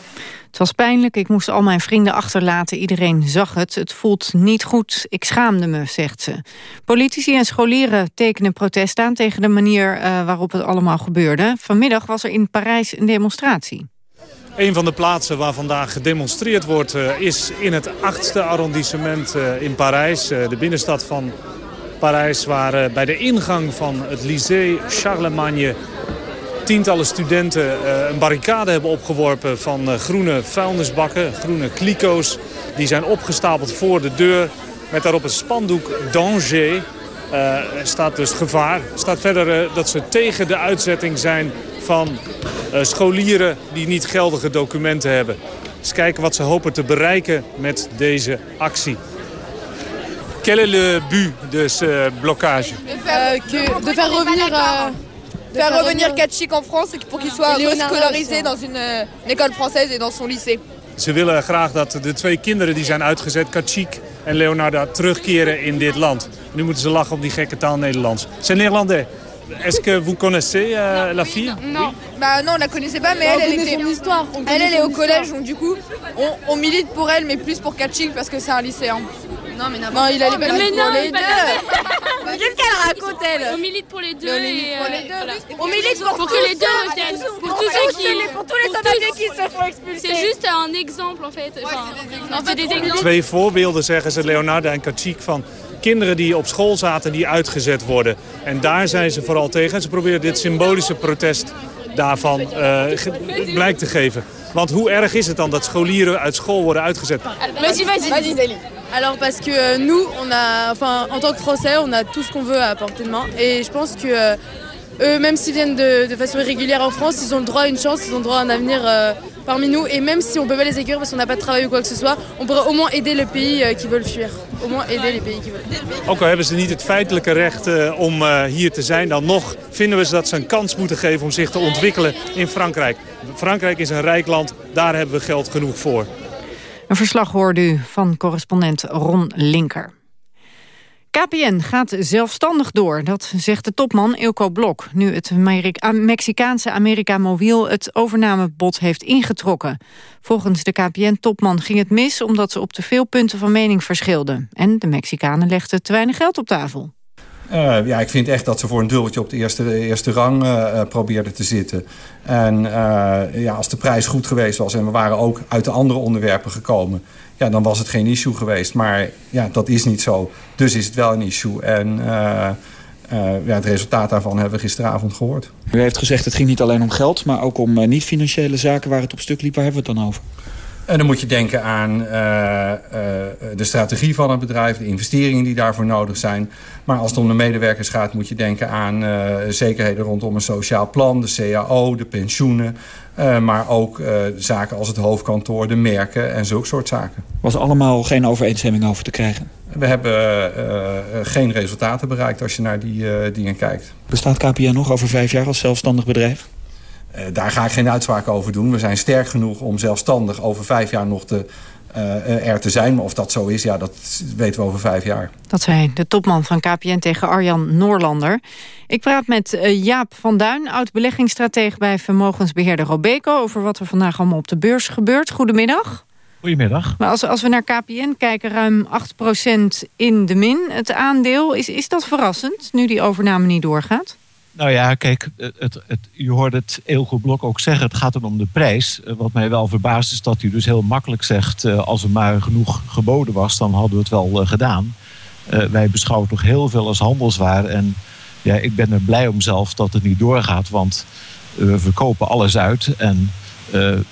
Het was pijnlijk, ik moest al mijn vrienden achterlaten. Iedereen zag het. Het voelt niet goed. Ik schaamde me, zegt ze. Politici en scholieren tekenen protest aan... tegen de manier uh, waarop het allemaal gebeurde. Vanmiddag was er in Parijs een demonstratie. Een van de plaatsen waar vandaag gedemonstreerd wordt... Uh, is in het 8e arrondissement uh, in Parijs. de binnenstad van Parijs... waar bij de ingang van het Lycée Charlemagne tientallen studenten uh, een barricade hebben opgeworpen van uh, groene vuilnisbakken, groene kliko's. Die zijn opgestapeld voor de deur met daarop het spandoek danger. Uh, er staat dus gevaar. Er staat verder dat ze tegen de uitzetting zijn van scholieren die niet geldige documenten hebben. Eens kijken wat ze hopen te bereiken met deze actie. Quel est le but de ce blocage? de faire revenir faire revenir Kachik en France pour qu'il soit rescolarisé dans une, une école française et dans son lycée. Ze willen graag dat de twee kinderen die zijn uitgezet, Kachik en Leonarda, terugkeren in dit land. Nu moeten ze lachen op die gekke taal Nederlands. C'est néerlandais. Est-ce que vous connaissez euh, la fille? Non, oui. bah non, on la connaissait pas, mais elle, elle, était, son histoire. elle, elle est au collège, donc du coup, on, on milite pour elle, mais plus pour Kachik parce que c'est un lycéen. Non, mais non, il allait pas mais pour non, les pas deux. Qu'est-ce qu'elle raconte, elle On milite pour les deux. On milite pour les deux. On milite pour, que les deux reviennent. Pour tous ceux qui... Pour tous les sans qui se font expulser. C'est juste un exemple, en fait. Enfin, des exemples. Twee voorbeelden, zeggen ze, Leonardo en Kachik, van kinderen die op school zaten die uitgezet worden. En daar zijn ze vooral tegen. En ze proberen dit symbolische protest daarvan uh, blijk te geven. Want hoe erg is het dan dat scholieren uit school worden uitgezet? Alors parce que euh, nous, on a, enfin, en tant que Français, on a tout ce qu'on veut à portée de main. Et je pense que euh, eux, même s'ils viennent de, de, façon irrégulière en France, ils ont le droit à une chance, ils ont le droit à un avenir euh, parmi nous. Et même si on peut pas les accueillir parce qu'on n'a pas de travail ou quoi que ce soit, on pourrait au moins aider les pays euh, qui veulent fuir. Au moins aider les pays qui veulent. Ook al hebben ze niet het feitelijke recht uh, om uh, hier te zijn, dan nog vinden we ze dat ze een kans moeten geven om zich te ontwikkelen in Frankrijk. Frankrijk is een rijk land, daar hebben we geld genoeg voor. Een verslag hoorde u van correspondent Ron Linker. KPN gaat zelfstandig door, dat zegt de topman Ilko Blok... nu het Mexicaanse America Mobiel het overnamebod heeft ingetrokken. Volgens de KPN-topman ging het mis omdat ze op te veel punten van mening verschilden. En de Mexicanen legden te weinig geld op tafel. Uh, ja, ik vind echt dat ze voor een dubbeltje op de eerste, eerste rang uh, probeerden te zitten. En ja, als de prijs goed geweest was en we waren ook uit de andere onderwerpen gekomen... ja, dan was het geen issue geweest. Maar ja, dat is niet zo. Dus is het wel een issue. En ja, het resultaat daarvan hebben we gisteravond gehoord. U heeft gezegd het ging niet alleen om geld, maar ook om niet-financiële zaken waar het op stuk liep. Waar hebben we het dan over? En dan moet je denken aan uh, uh, de strategie van het bedrijf, de investeringen die daarvoor nodig zijn. Maar als het om de medewerkers gaat, moet je denken aan uh, zekerheden rondom een sociaal plan, de CAO, de pensioenen. maar ook zaken als het hoofdkantoor, de merken en zulke soort zaken. Was allemaal geen overeenstemming over te krijgen? We hebben geen resultaten bereikt als je naar die dingen kijkt. Bestaat KPN nog over vijf jaar als zelfstandig bedrijf? Uh, daar ga ik geen uitspraak over doen. We zijn sterk genoeg om zelfstandig over vijf jaar nog te, uh, er te zijn. Maar of dat zo is, ja, dat weten we over vijf jaar. Dat zei de topman van KPN tegen Arjan Noorlander. Ik praat met uh, Jaap van Duin, oud-beleggingsstratege bij vermogensbeheerder Robeco... over wat er vandaag allemaal op de beurs gebeurt. Goedemiddag. Goedemiddag. Maar als, als we naar KPN kijken, ruim 8% in de min. Het aandeel, is, is dat verrassend, nu die overname niet doorgaat? Nou ja, kijk, het, het, je hoorde het Eelgo Blok ook zeggen, het gaat dan om de prijs. Wat mij wel verbaast is dat hij dus heel makkelijk zegt... als er maar genoeg geboden was, dan hadden we het wel gedaan. Uh, wij beschouwen toch heel veel als handelswaar. En ja, ik ben er blij om zelf dat het niet doorgaat, want we verkopen alles uit... en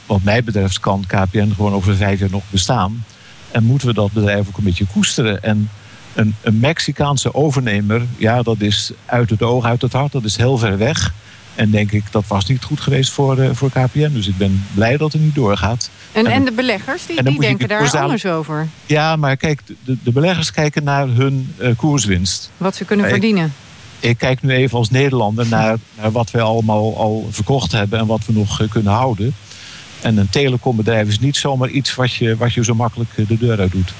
wat mij betreft kan KPN gewoon over vijf jaar nog bestaan. En moeten we dat bedrijf ook een beetje koesteren. En een, een Mexicaanse overnemer, ja, dat is uit het oog, uit het hart. Dat is heel ver weg. En denk ik, dat was niet goed geweest voor, uh, voor KPN. Dus ik ben blij dat het nu doorgaat. En, en, de beleggers, die, die denken daar anders over? Ja, maar kijk, de, de beleggers kijken naar hun uh, koerswinst. Wat ze kunnen verdienen. Ik kijk nu even als Nederlander naar, naar wat we allemaal al verkocht hebben... en wat we nog uh, kunnen houden. En een telecombedrijf is niet zomaar iets wat je, wat je zo makkelijk de deur uit doet.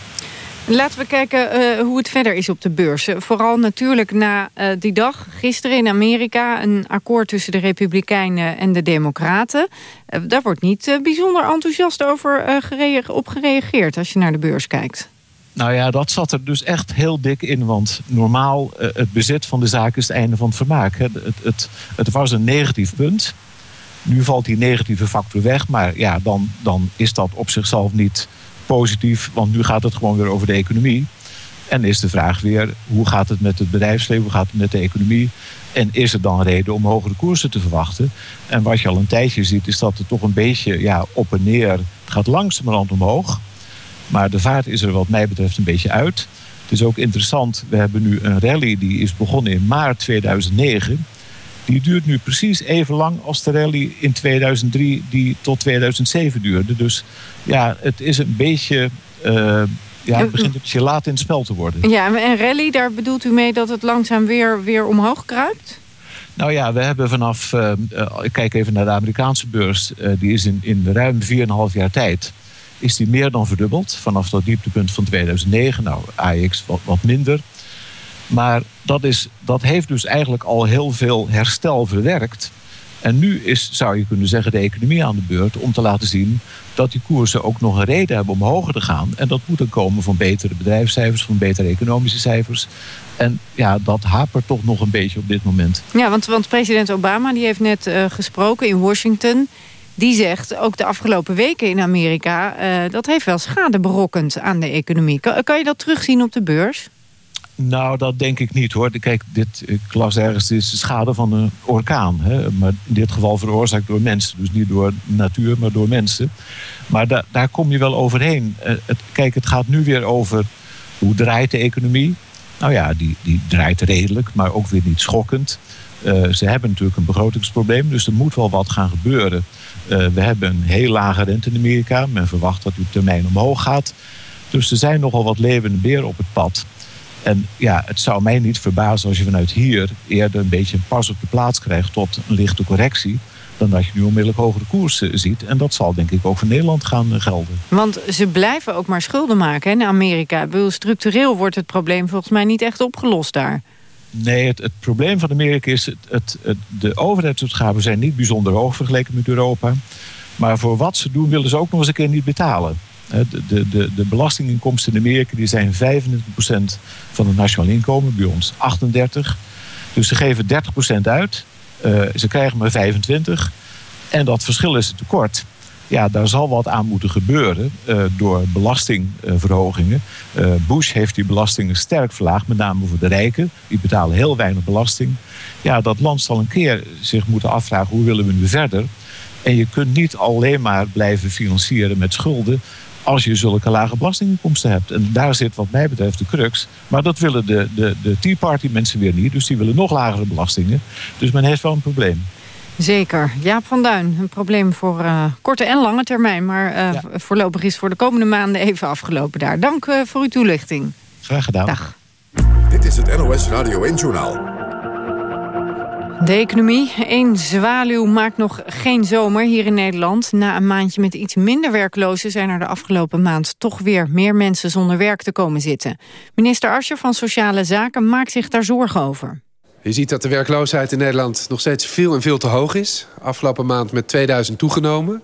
Laten we kijken uh, hoe het verder is op de beurs. Vooral natuurlijk na uh, die dag, gisteren in Amerika... een akkoord tussen de Republikeinen en de Democraten. Uh, daar wordt niet bijzonder enthousiast over op gereageerd... als je naar de beurs kijkt. Nou ja, dat zat er dus echt heel dik in. Want normaal, het bezit van de zaak is het einde van het vermaak. Het, het, het was een negatief punt. Nu valt die negatieve factor weg. Maar ja, dan, dan is dat op zichzelf niet positief, want nu gaat het gewoon weer over de economie. En is de vraag weer, hoe gaat het met het bedrijfsleven, hoe gaat het met de economie? En is er dan reden om hogere koersen te verwachten? En wat je al een tijdje ziet, is dat het toch een beetje ja, op en neer... Het gaat langzamerhand omhoog. Maar de vaart is er wat mij betreft een beetje uit. Het is ook interessant, we hebben nu een rally die is begonnen in maart 2009... Die duurt nu precies even lang als de rally in 2003 die tot 2007 duurde. Dus ja, het is een beetje... Uh, ja, het begint een beetje laat in het spel te worden. Ja, en rally, daar bedoelt u mee dat het langzaam weer, weer omhoog kruipt? Nou ja, we hebben vanaf... Uh, ik kijk even naar de Amerikaanse beurs. Die is in, in ruim 4,5 jaar tijd is die meer dan verdubbeld. Vanaf dat dieptepunt van 2009. Nou, AX wat, wat minder. Maar dat, is, dat heeft dus eigenlijk al heel veel herstel verwerkt. En nu is, zou je kunnen zeggen, de economie aan de beurt om te laten zien dat die koersen ook nog een reden hebben om hoger te gaan. En dat moet dan komen van betere bedrijfscijfers, van betere economische cijfers. En ja, dat hapert toch nog een beetje op dit moment. Ja, want, want president Obama die heeft net uh, gesproken in Washington. Die zegt, ook de afgelopen weken in Amerika... Uh, dat heeft wel schade berokkend aan de economie. Kan je dat terugzien op de beurs? Nou, dat denk ik niet hoor. Kijk, dit, ik las ergens, is de schade van een orkaan. Hè? Maar in dit geval veroorzaakt door mensen. Dus niet door natuur, maar door mensen. Maar da daar kom je wel overheen. Uh, het, kijk, het gaat nu weer over hoe draait de economie. Nou ja, die, die draait redelijk, maar ook weer niet schokkend. Uh, ze hebben natuurlijk een begrotingsprobleem, dus er moet wel wat gaan gebeuren. Uh, we hebben een heel lage rente in Amerika. Men verwacht dat die termijn omhoog gaat. Dus er zijn nogal wat levende beren op het pad. En ja, het zou mij niet verbazen als je vanuit hier eerder een beetje een pas op de plaats krijgt tot een lichte correctie. Dan dat je nu onmiddellijk hogere koersen ziet. En dat zal denk ik ook voor Nederland gaan eh, gelden. Want ze blijven ook maar schulden maken in Amerika. Structureel wordt het probleem volgens mij niet echt opgelost daar. Nee, het, het probleem van Amerika is... Het, het, de overheidsuitgaven zijn niet bijzonder hoog vergeleken met Europa. Maar voor wat ze doen willen ze ook nog eens een keer niet betalen. De, de, de, de belastinginkomsten in Amerika die zijn 25% van het nationaal inkomen, bij ons 38. Dus ze geven 30% uit, uh, ze krijgen maar 25. En dat verschil is het tekort. Ja, daar zal wat aan moeten gebeuren uh, door belastingverhogingen. Uh, Bush heeft die belastingen sterk verlaagd, met name voor de rijken. Die betalen heel weinig belasting. Ja, dat land zal een keer zich moeten afvragen hoe willen we nu verder. En je kunt niet alleen maar blijven financieren met schulden als je zulke lage belastinginkomsten hebt. En daar zit wat mij betreft de crux. Maar dat willen de, de, de Tea Party mensen weer niet. Dus die willen nog lagere belastingen. Dus men heeft wel een probleem. Zeker. Jaap van Duin, een probleem voor uh, korte en lange termijn. Maar uh, ja. voorlopig is voor de komende maanden even afgelopen daar. Dank uh, voor uw toelichting. Graag gedaan. Dag. Dit is het NOS Radio 1 Journaal. De economie. Eén zwaluw maakt nog geen zomer hier in Nederland. Na een maandje met iets minder werklozen... zijn er de afgelopen maand toch weer meer mensen zonder werk te komen zitten. Minister Ascher van Sociale Zaken maakt zich daar zorgen over. Je ziet dat de werkloosheid in Nederland nog steeds veel en veel te hoog is. Afgelopen maand met 2000 toegenomen.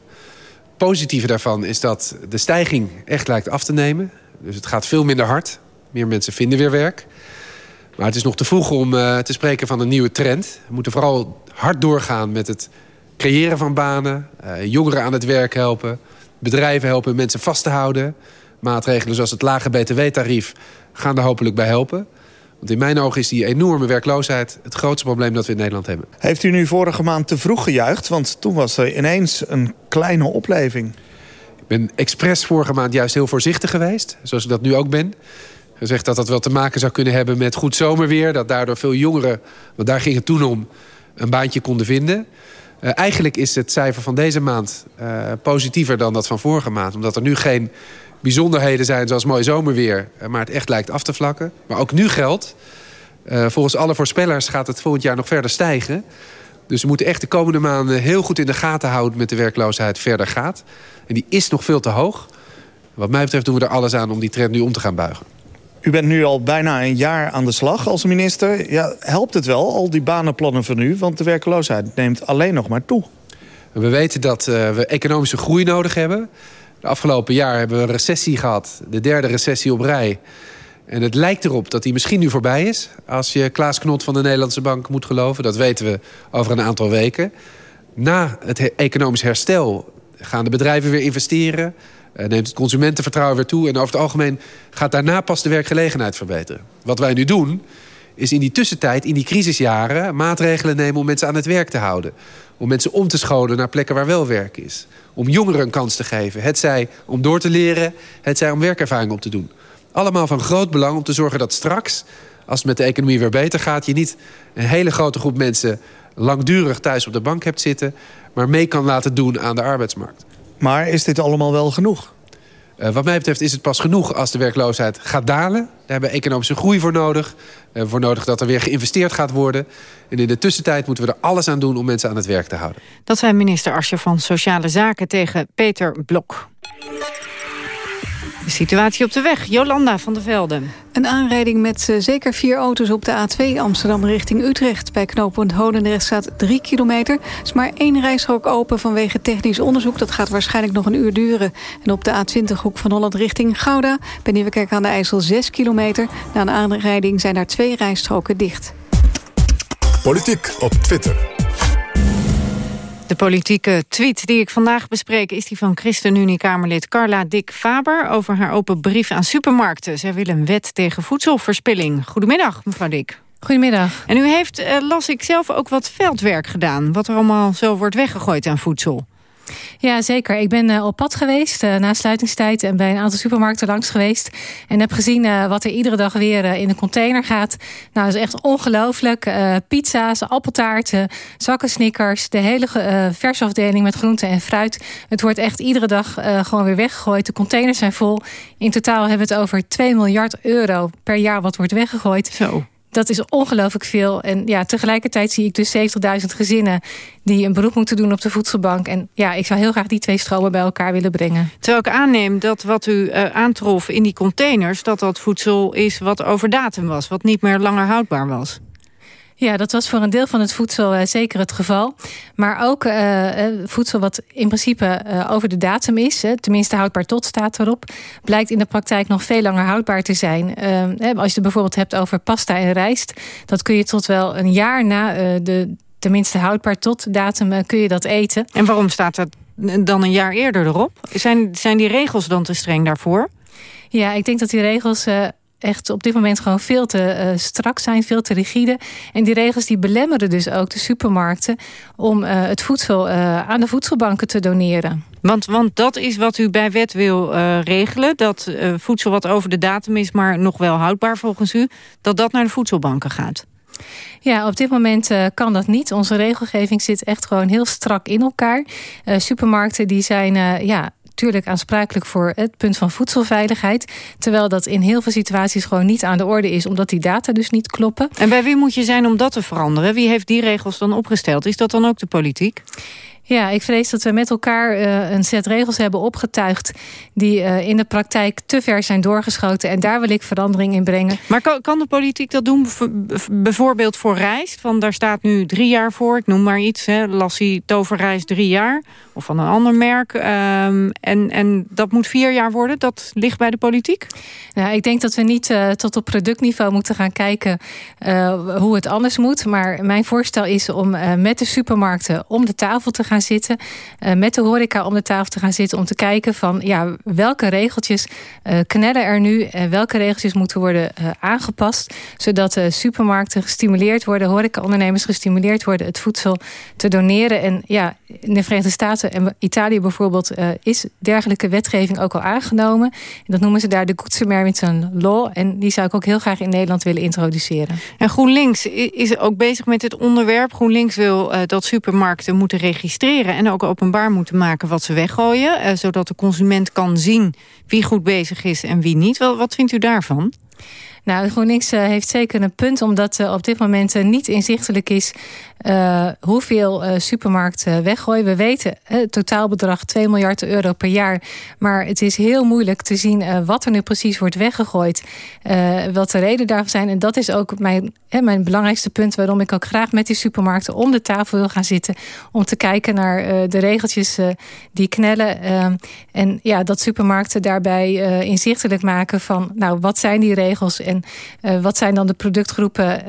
Positieve daarvan is dat de stijging echt lijkt af te nemen. Dus het gaat veel minder hard. Meer mensen vinden weer werk. Maar het is nog te vroeg om uh, te spreken van een nieuwe trend. We moeten vooral hard doorgaan met het creëren van banen. Uh, jongeren aan het werk helpen. Bedrijven helpen mensen vast te houden. Maatregelen zoals het lage btw-tarief gaan er hopelijk bij helpen. Want in mijn ogen is die enorme werkloosheid... het grootste probleem dat we in Nederland hebben. Heeft u nu vorige maand te vroeg gejuicht? Want toen was er ineens een kleine opleving. Ik ben expres vorige maand juist heel voorzichtig geweest. Zoals ik dat nu ook ben. Gezegd dat dat wel te maken zou kunnen hebben met goed zomerweer. Dat daardoor veel jongeren, want daar ging het toen om, een baantje konden vinden. Uh, eigenlijk is het cijfer van deze maand uh, positiever dan dat van vorige maand. Omdat er nu geen bijzonderheden zijn zoals mooi zomerweer. Uh, maar het echt lijkt af te vlakken. Maar ook nu geldt. volgens alle voorspellers gaat het volgend jaar nog verder stijgen. Dus we moeten echt de komende maanden heel goed in de gaten houden... met de werkloosheid verder gaat. En die is nog veel te hoog. Wat mij betreft doen we er alles aan om die trend nu om te gaan buigen. U bent nu al bijna een jaar aan de slag als minister. Ja, helpt het wel, al die banenplannen van u? Want de werkloosheid neemt alleen nog maar toe. We weten dat uh, we economische groei nodig hebben. De afgelopen jaar hebben we een recessie gehad. De derde recessie op rij. En het lijkt erop dat die misschien nu voorbij is. Als je Klaas Knot van de Nederlandse Bank moet geloven. Dat weten we over een aantal weken. Na het economisch herstel gaan de bedrijven weer investeren. Uh, neemt het consumentenvertrouwen weer toe. En over het algemeen gaat daarna pas de werkgelegenheid verbeteren. Wat wij nu doen, is in die tussentijd, in die crisisjaren... maatregelen nemen om mensen aan het werk te houden. Om mensen om te scholen naar plekken waar wel werk is. Om jongeren een kans te geven. Het zij om door te leren, het zij om werkervaring op te doen. Allemaal van groot belang om te zorgen dat straks... als het met de economie weer beter gaat... je niet een hele grote groep mensen langdurig thuis op de bank hebt zitten... maar mee kan laten doen aan de arbeidsmarkt. Maar is dit allemaal wel genoeg? Uh, wat mij betreft is het pas genoeg als de werkloosheid gaat dalen. Daar hebben we economische groei voor nodig. We hebben voor nodig dat er weer geïnvesteerd gaat worden. En in de tussentijd moeten we er alles aan doen om mensen aan het werk te houden. Dat zei minister Asje van Sociale Zaken tegen Peter Blok. De situatie op de weg, Jolanda van der Velden. Een aanrijding met uh, zeker vier auto's op de A2 Amsterdam richting Utrecht. Bij knooppunt Holendrecht staat drie kilometer. Er is maar één rijstrook open vanwege technisch onderzoek. Dat gaat waarschijnlijk nog een uur duren. En op de A20 hoek van Holland richting Gouda... bij Nieuwekerk aan de IJssel 6 kilometer. Na een aanrijding zijn daar twee rijstroken dicht. Politiek op Twitter. De politieke tweet die ik vandaag bespreek... is die van ChristenUnie-Kamerlid Carla Dick Faber... over haar open brief aan supermarkten. Zij wil een wet tegen voedselverspilling. Goedemiddag, mevrouw Dick. Goedemiddag. En u heeft, eh, las ik zelf, ook wat veldwerk gedaan... wat er allemaal zo wordt weggegooid aan voedsel. Ja, zeker. Ik ben uh, op pad geweest uh, na sluitingstijd en bij een aantal supermarkten langs geweest. En heb gezien uh, wat er iedere dag weer in de container gaat. Nou, dat is echt ongelooflijk. pizza's, appeltaarten, zakken snickers, de hele versafdeling met groenten en fruit. Het wordt echt iedere dag gewoon weer weggegooid. De containers zijn vol. In totaal hebben we het over 2 miljard euro per jaar wat wordt weggegooid. Zo. Dat is ongelooflijk veel. En ja, tegelijkertijd zie ik dus 70.000 gezinnen... die een beroep moeten doen op de voedselbank. En ja, ik zou heel graag die twee stromen bij elkaar willen brengen. Terwijl ik aanneem dat wat u uh, aantrof in die containers... dat dat voedsel is wat over datum was. Wat niet meer langer houdbaar was. Ja, dat was voor een deel van het voedsel uh, zeker het geval. Maar ook uh, voedsel wat in principe uh, over de datum is... tenminste houdbaar tot staat erop... blijkt in de praktijk nog veel langer houdbaar te zijn. Ehm, als je het bijvoorbeeld hebt over pasta en rijst... dat kun je tot wel een jaar na de tenminste houdbaar tot datum kun je dat eten. En waarom staat dat dan een jaar eerder erop? Zijn, zijn die regels dan te streng daarvoor? Ja, ik denk dat die regels echt op dit moment gewoon veel te uh, strak zijn, veel te rigide. En die regels die belemmeren dus ook de supermarkten om uh, het voedsel uh, aan de voedselbanken te doneren. Want, want dat is wat u bij wet wil regelen. Dat voedsel wat over de datum is, maar nog wel houdbaar volgens u... dat dat naar de voedselbanken gaat. Ja, op dit moment uh, kan dat niet. Onze regelgeving zit echt gewoon heel strak in elkaar. Uh, supermarkten die zijn uh, ja, natuurlijk aansprakelijk voor het punt van voedselveiligheid. Terwijl dat in heel veel situaties gewoon niet aan de orde is, omdat die data dus niet kloppen. En bij wie moet je zijn om dat te veranderen? Wie heeft die regels dan opgesteld? Is dat dan ook de politiek? Ja, ik vrees dat we met elkaar uh, een set regels hebben opgetuigd... die uh, in de praktijk te ver zijn doorgeschoten. En daar wil ik verandering in brengen. Maar kan, kan de politiek dat doen? Bijvoorbeeld voor rijst? Van daar staat nu drie jaar voor, ik noem maar iets. Hè, Lassie toverrijst drie jaar. Of van een ander merk. Um, en, en dat moet vier jaar worden. Dat ligt bij de politiek? Nou, ik denk dat we niet uh, tot op productniveau moeten gaan kijken... hoe het anders moet. Maar mijn voorstel is om met de supermarkten om de tafel te gaan zitten. met de horeca om de tafel te gaan zitten. Om te kijken van ja, welke regeltjes knellen er nu. En welke regeltjes moeten worden aangepast. Zodat supermarkten gestimuleerd worden. Horecaondernemers gestimuleerd worden. Het voedsel te doneren. En ja, in de Verenigde Staten en Italië bijvoorbeeld... is dergelijke wetgeving ook al aangenomen. En dat noemen ze daar de Good Samaritan Law. En die zou ik ook heel graag in Nederland willen introduceren. En GroenLinks is ook bezig met het onderwerp. GroenLinks wil dat supermarkten moeten registreren... en ook openbaar moeten maken wat ze weggooien. Uh, zodat de consument kan zien wie goed bezig is en wie niet. Wel, wat vindt u daarvan? Nou, GroenLinks uh, heeft zeker een punt... omdat uh, op dit moment uh, niet inzichtelijk is hoeveel uh, supermarkten weggooien. We weten het totaalbedrag 2 miljard euro per jaar. Maar het is heel moeilijk te zien wat er nu precies wordt weggegooid. wat de reden daarvan zijn. En dat is ook mijn, mijn belangrijkste punt... waarom ik ook graag met die supermarkten om de tafel wil gaan zitten. Om te kijken naar de regeltjes die knellen. en ja, dat supermarkten daarbij inzichtelijk maken van... nou, wat zijn die regels en wat zijn dan de productgroepen...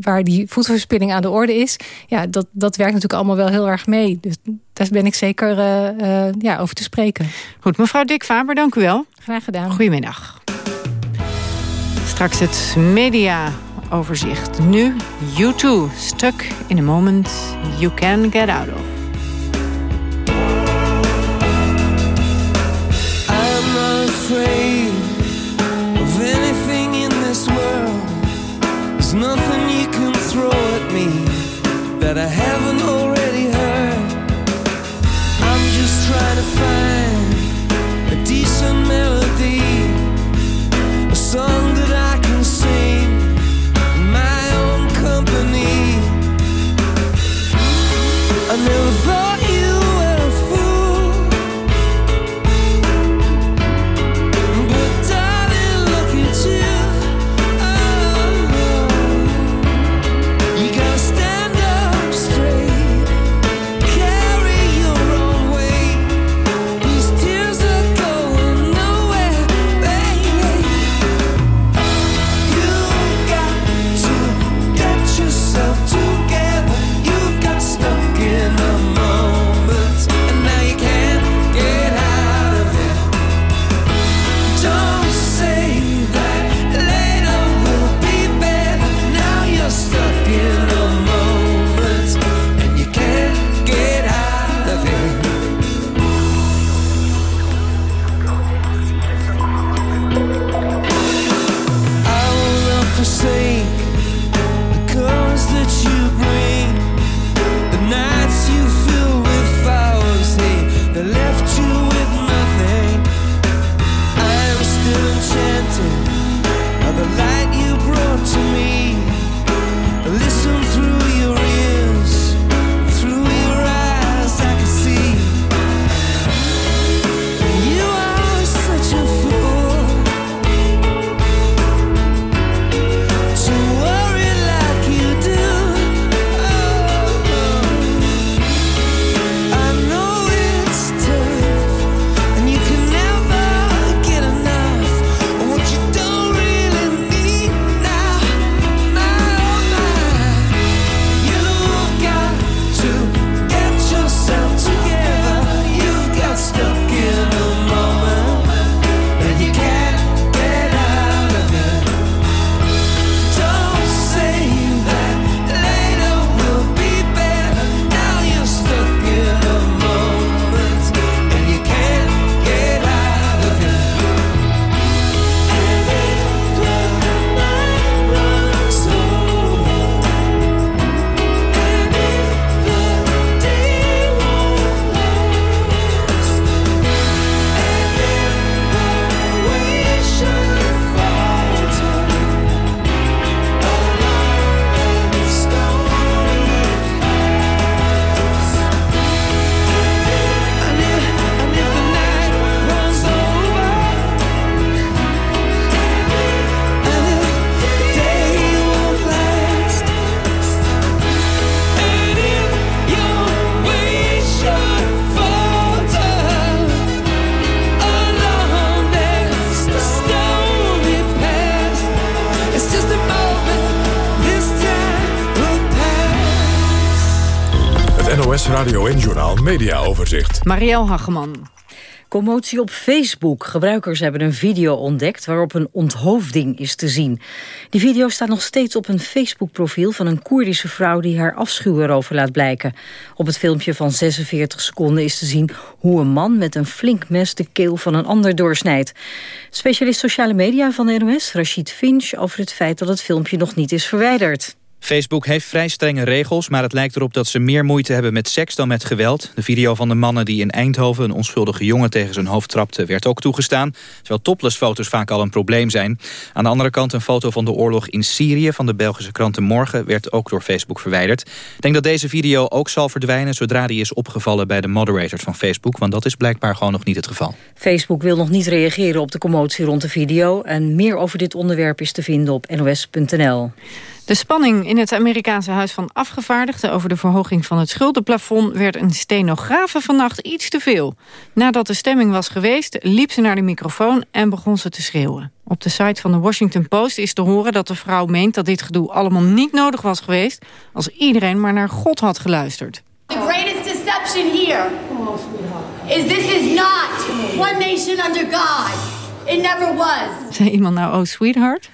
waar die voedselverspilling aan de orde is. Ja, dat, dat werkt natuurlijk allemaal wel heel erg mee. Dus daar ben ik zeker uh, uh, ja, over te spreken. Goed, mevrouw Dick Faber, dank u wel. Graag gedaan. Goedemiddag. Straks het mediaoverzicht. Nu U2, Stuck in a Moment You Can Get Out of. I'm afraid that I haven't en Journal Media Overzicht. Marielle Hageman. Commotie op Facebook. Gebruikers hebben een video ontdekt waarop een onthoofding is te zien. Die video staat nog steeds op een Facebook-profiel van een Koerdische vrouw die haar afschuw erover laat blijken. Op het filmpje van 46 seconden is te zien hoe een man met een flink mes de keel van een ander doorsnijdt. Specialist sociale media van de NOS, Rachid Finch, over het feit dat het filmpje nog niet is verwijderd. Facebook heeft vrij strenge regels, maar het lijkt erop dat ze meer moeite hebben met seks dan met geweld. De video van de mannen die in Eindhoven een onschuldige jongen tegen zijn hoofd trapte werd ook toegestaan. Terwijl topless-foto's vaak al een probleem zijn. Aan de andere kant een foto van de oorlog in Syrië van de Belgische krant De Morgen werd ook door Facebook verwijderd. Ik denk dat deze video ook zal verdwijnen zodra die is opgevallen bij de moderators van Facebook, want dat is blijkbaar gewoon nog niet het geval. Facebook wil nog niet reageren op de commotie rond de video en meer over dit onderwerp is te vinden op nos.nl. De spanning in het Amerikaanse Huis van Afgevaardigden... over de verhoging van het schuldenplafond... werd een stenografe vannacht iets te veel. Nadat de stemming was geweest, liep ze naar de microfoon... en begon ze te schreeuwen. Op de site van de Washington Post is te horen dat de vrouw meent... dat dit gedoe allemaal niet nodig was geweest... als iedereen maar naar God had geluisterd. The greatest deception here is this is not one nation under God. It never was. Zei iemand nou, oh sweetheart?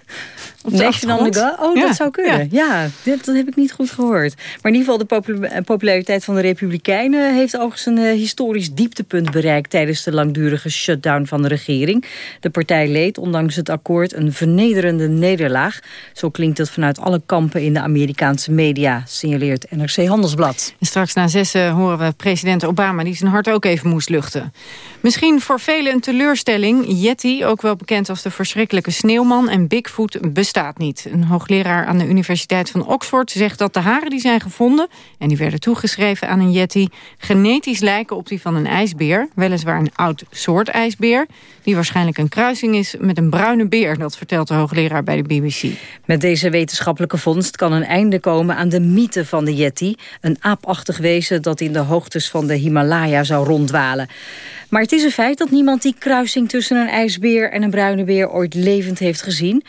Nation on the go? Oh, dat zou kunnen. Ja, dat, dat, heb ik niet goed gehoord. Maar in ieder geval de populariteit van de Republikeinen... heeft overigens een uh, historisch dieptepunt bereikt... tijdens de langdurige shutdown van de regering. De partij leed, ondanks het akkoord, een vernederende nederlaag. Zo klinkt het vanuit alle kampen in de Amerikaanse media... signaleert NRC Handelsblad. En straks na zes horen we president Obama... die zijn hart ook even moest luchten. Misschien voor velen een teleurstelling. Yeti, ook wel bekend als de verschrikkelijke sneeuwman... en Bigfoot bestaat niet. Een hoogleraar aan de Universiteit van Oxford zegt dat de haren die zijn gevonden... en die werden toegeschreven aan een yeti... genetisch lijken op die van een ijsbeer. Weliswaar een oud soort ijsbeer... die waarschijnlijk een kruising is met een bruine beer. Dat vertelt de hoogleraar bij de BBC. Met deze wetenschappelijke vondst kan een einde komen aan de mythe van de yeti. Een aapachtig wezen dat in de hoogtes van de Himalaya zou ronddwalen. Maar het is een feit dat niemand die kruising tussen een ijsbeer en een bruine beer ooit levend heeft gezien.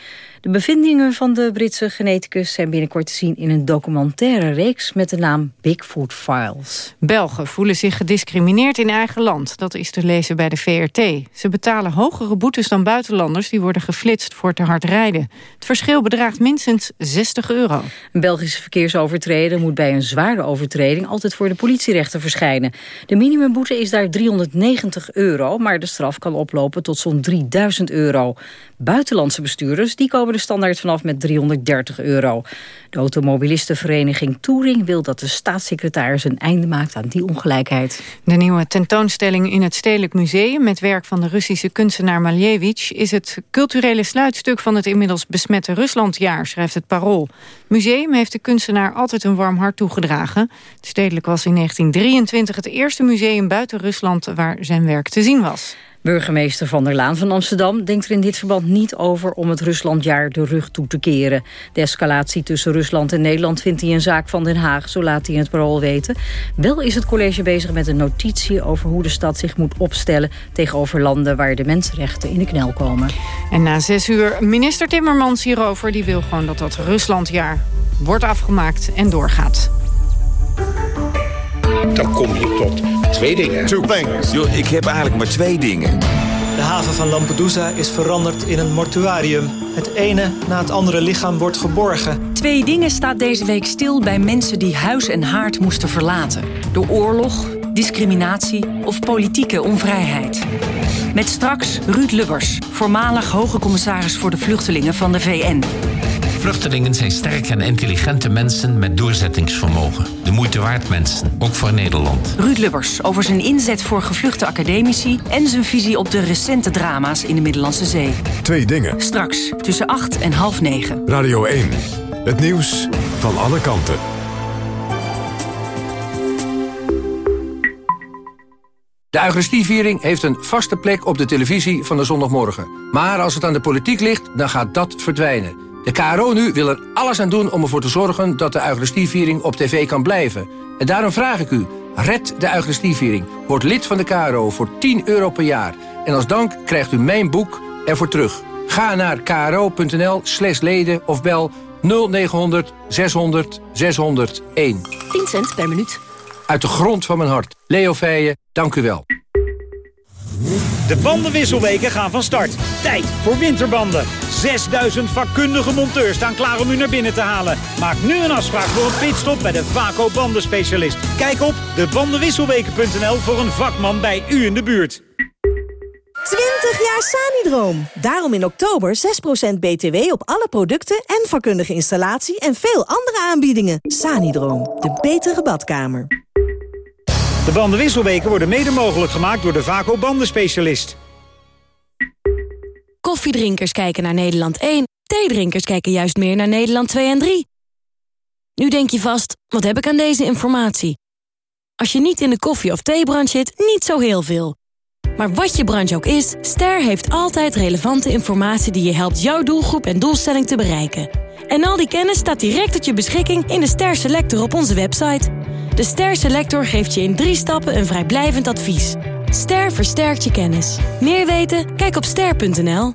De bevindingen van de Britse geneticus zijn binnenkort te zien in een documentaire reeks met de naam Bigfoot Files. Belgen voelen zich gediscrimineerd in eigen land. Dat is te lezen bij de VRT. Ze betalen hogere boetes dan buitenlanders die worden geflitst voor te hard rijden. Het verschil bedraagt minstens 60 euro. Een Belgische verkeersovertreder moet bij een zware overtreding altijd voor de politierechter verschijnen. De minimumboete is daar 390 euro, maar de straf kan oplopen tot zo'n 3000 euro. Buitenlandse bestuurders die komen de standaard vanaf met 330 euro. De automobilistenvereniging Touring wil dat de staatssecretaris een einde maakt aan die ongelijkheid. De nieuwe tentoonstelling in het Stedelijk Museum met werk van de Russische kunstenaar Malevich is het culturele sluitstuk van het inmiddels besmette Ruslandjaar, schrijft het Parool. Museum heeft de kunstenaar altijd een warm hart toegedragen. Stedelijk was in 1923 het eerste museum buiten Rusland waar zijn werk te zien was. Burgemeester Van der Laan van Amsterdam denkt er in dit verband niet over om het Ruslandjaar de rug toe te keren. De escalatie tussen Rusland en Nederland vindt hij een zaak van Den Haag, zo laat hij in het parool weten. Wel is het college bezig met een notitie over hoe de stad zich moet opstellen tegenover landen waar de mensenrechten in de knel komen. En na zes uur minister Timmermans hierover, die wil gewoon dat dat Ruslandjaar wordt afgemaakt en doorgaat. Dan kom je tot twee dingen. Two things. Yo, ik heb eigenlijk maar twee dingen. De haven van Lampedusa is veranderd in een mortuarium. Het ene na het andere lichaam wordt geborgen. Twee dingen staat deze week stil bij mensen die huis en haard moesten verlaten. Door oorlog, discriminatie of politieke onvrijheid. Met straks Ruud Lubbers, voormalig hoge commissaris voor de vluchtelingen van de VN. Vluchtelingen zijn sterke en intelligente mensen met doorzettingsvermogen. De moeite waard mensen, ook voor Nederland. Ruud Lubbers over zijn inzet voor gevluchte academici... en zijn visie op de recente drama's in de Middellandse Zee. Twee dingen. Straks, tussen acht en half negen. Radio 1. Het nieuws van alle kanten. De Eucharistieviering heeft een vaste plek op de televisie van de zondagmorgen. Maar als het aan de politiek ligt, dan gaat dat verdwijnen. De KRO nu wil er alles aan doen om ervoor te zorgen dat de Eucharistieviering op tv kan blijven. En daarom vraag ik u, red de Eucharistieviering. Word lid van de KRO voor 10 euro per jaar. En als dank krijgt u mijn boek ervoor terug. Ga naar kro.nl slash leden of bel 0900 600 601. 10 cent per minuut. Uit de grond van mijn hart. Leo Feijen, dank u wel. De bandenwisselweken gaan van start. Tijd voor winterbanden. 6000 vakkundige monteurs staan klaar om u naar binnen te halen. Maak nu een afspraak voor een pitstop bij de Vaco bandenspecialist. Kijk op debandenwisselweken.nl voor een vakman bij u in de buurt. 20 jaar Sanidroom. Daarom in oktober 6% BTW op alle producten en vakkundige installatie en veel andere aanbiedingen. Sanidroom, de betere badkamer. De bandenwisselweken worden mede mogelijk gemaakt door de Vaco bandenspecialist. Koffiedrinkers kijken naar Nederland 1. Theedrinkers kijken juist meer naar Nederland 2 en 3. Nu denk je vast, wat heb ik aan deze informatie? Als je niet in de koffie- of theebrand zit, niet zo heel veel. Maar wat je branche ook is, Ster heeft altijd relevante informatie... die je helpt jouw doelgroep en doelstelling te bereiken. En al die kennis staat direct tot je beschikking in de Ster Selector op onze website. De Ster Selector geeft je in drie stappen een vrijblijvend advies. Ster versterkt je kennis. Meer weten? Kijk op ster.nl.